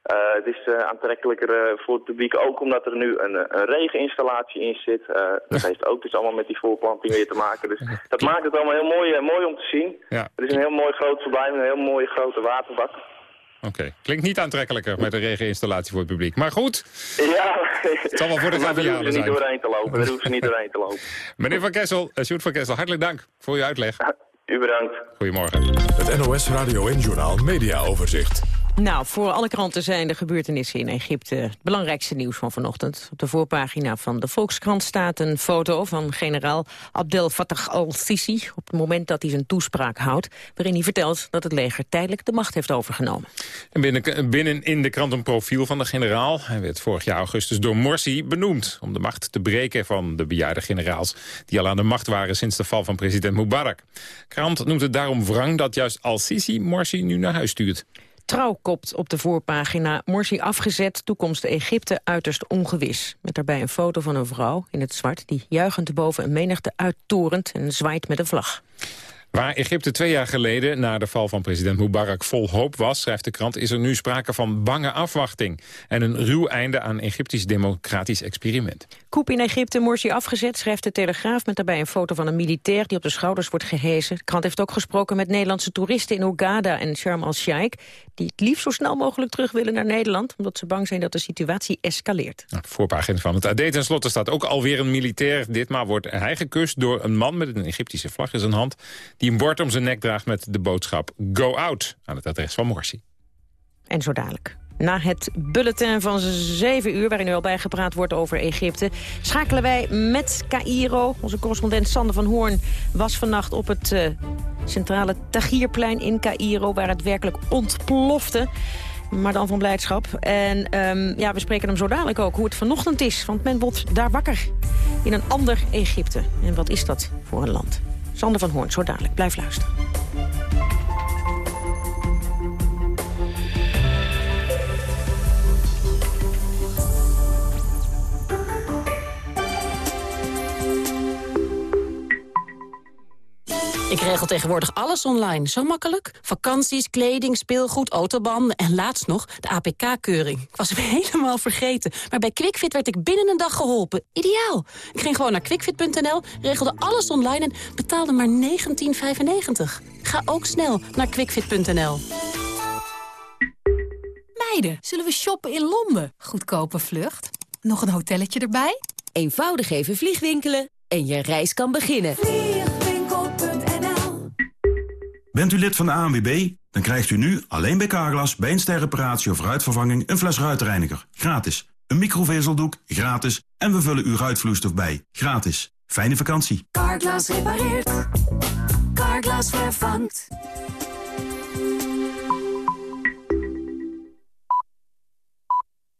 Eh, het is eh, aantrekkelijker eh, voor het publiek ook omdat er nu een, een regeninstallatie in zit. Eh, dat heeft ook dus allemaal met die voorplanting weer te maken. Dus dat maakt het allemaal heel mooi, mooi om te zien. Ja. Het is een heel mooi groot verblijf, een heel mooie grote waterbak. Oké, klinkt niet aantrekkelijker met een regeninstallatie voor het publiek. Maar goed, Ja, het zal wel voor de maar daar gavialen hoeven ze niet zijn. doorheen te lopen. Daar hoeven ze niet doorheen te lopen. Meneer Van Kessel, Sjoerd van Kessel, hartelijk dank voor uw uitleg. U bedankt. Goedemorgen. Het NOS Radio en Journaal Media Overzicht. Nou, voor alle kranten zijn de gebeurtenissen in Egypte het belangrijkste nieuws van vanochtend. Op de voorpagina van de Volkskrant staat een foto van generaal Abdel Fattah al-Sisi... op het moment dat hij zijn toespraak houdt... waarin hij vertelt dat het leger tijdelijk de macht heeft overgenomen. En binnen, binnen in de krant een profiel van de generaal. Hij werd vorig jaar augustus door Morsi benoemd... om de macht te breken van de bejaarde generaals... die al aan de macht waren sinds de val van president Mubarak. Krant noemt het daarom wrang dat juist al-Sisi Morsi nu naar huis stuurt. Trouw kopt op de voorpagina Morsi afgezet, toekomst Egypte uiterst ongewis. Met daarbij een foto van een vrouw in het zwart die juichend boven een menigte uittorent en zwaait met een vlag. Waar Egypte twee jaar geleden na de val van president Mubarak vol hoop was, schrijft de krant, is er nu sprake van bange afwachting en een ruw einde aan Egyptisch democratisch experiment. Koep in Egypte, Morsi afgezet, schrijft de Telegraaf met daarbij een foto van een militair die op de schouders wordt gehezen. De krant heeft ook gesproken met Nederlandse toeristen in Hurghada en Sharm el-Sheikh, die het liefst zo snel mogelijk terug willen naar Nederland, omdat ze bang zijn dat de situatie escaleert. Nou, voorpagina van het AD ten slotte staat ook alweer een militair. Ditmaal wordt hij gekust door een man met een Egyptische vlag in zijn hand, die een bord om zijn nek draagt met de boodschap Go Out aan het adres van Morsi. En zo dadelijk. Na het bulletin van 7 uur, waarin u al bijgepraat wordt over Egypte... schakelen wij met Cairo. Onze correspondent Sander van Hoorn was vannacht op het uh, centrale Tahrirplein in Cairo... waar het werkelijk ontplofte. Maar dan van blijdschap. En um, ja, we spreken hem zo dadelijk ook hoe het vanochtend is. Want men wordt daar wakker in een ander Egypte. En wat is dat voor een land? Sander van Hoorn, zo dadelijk. Blijf luisteren. Ik regel tegenwoordig alles online. Zo makkelijk. Vakanties, kleding, speelgoed, autobanden en laatst nog de APK-keuring. Ik was hem helemaal vergeten. Maar bij QuickFit werd ik binnen een dag geholpen. Ideaal. Ik ging gewoon naar quickfit.nl, regelde alles online en betaalde maar 19,95. Ga ook snel naar quickfit.nl. Meiden, zullen we shoppen in Londen? Goedkope vlucht. Nog een hotelletje erbij? Eenvoudig even vliegwinkelen en je reis kan beginnen. Bent u lid van de ANWB? Dan krijgt u nu alleen bij Carglass bij een sterreparatie of ruitvervanging een fles ruitreiniger. Gratis. Een microvezeldoek. Gratis. En we vullen uw ruitvloeistof bij. Gratis. Fijne vakantie. Carglass repareert. Carglass vervangt.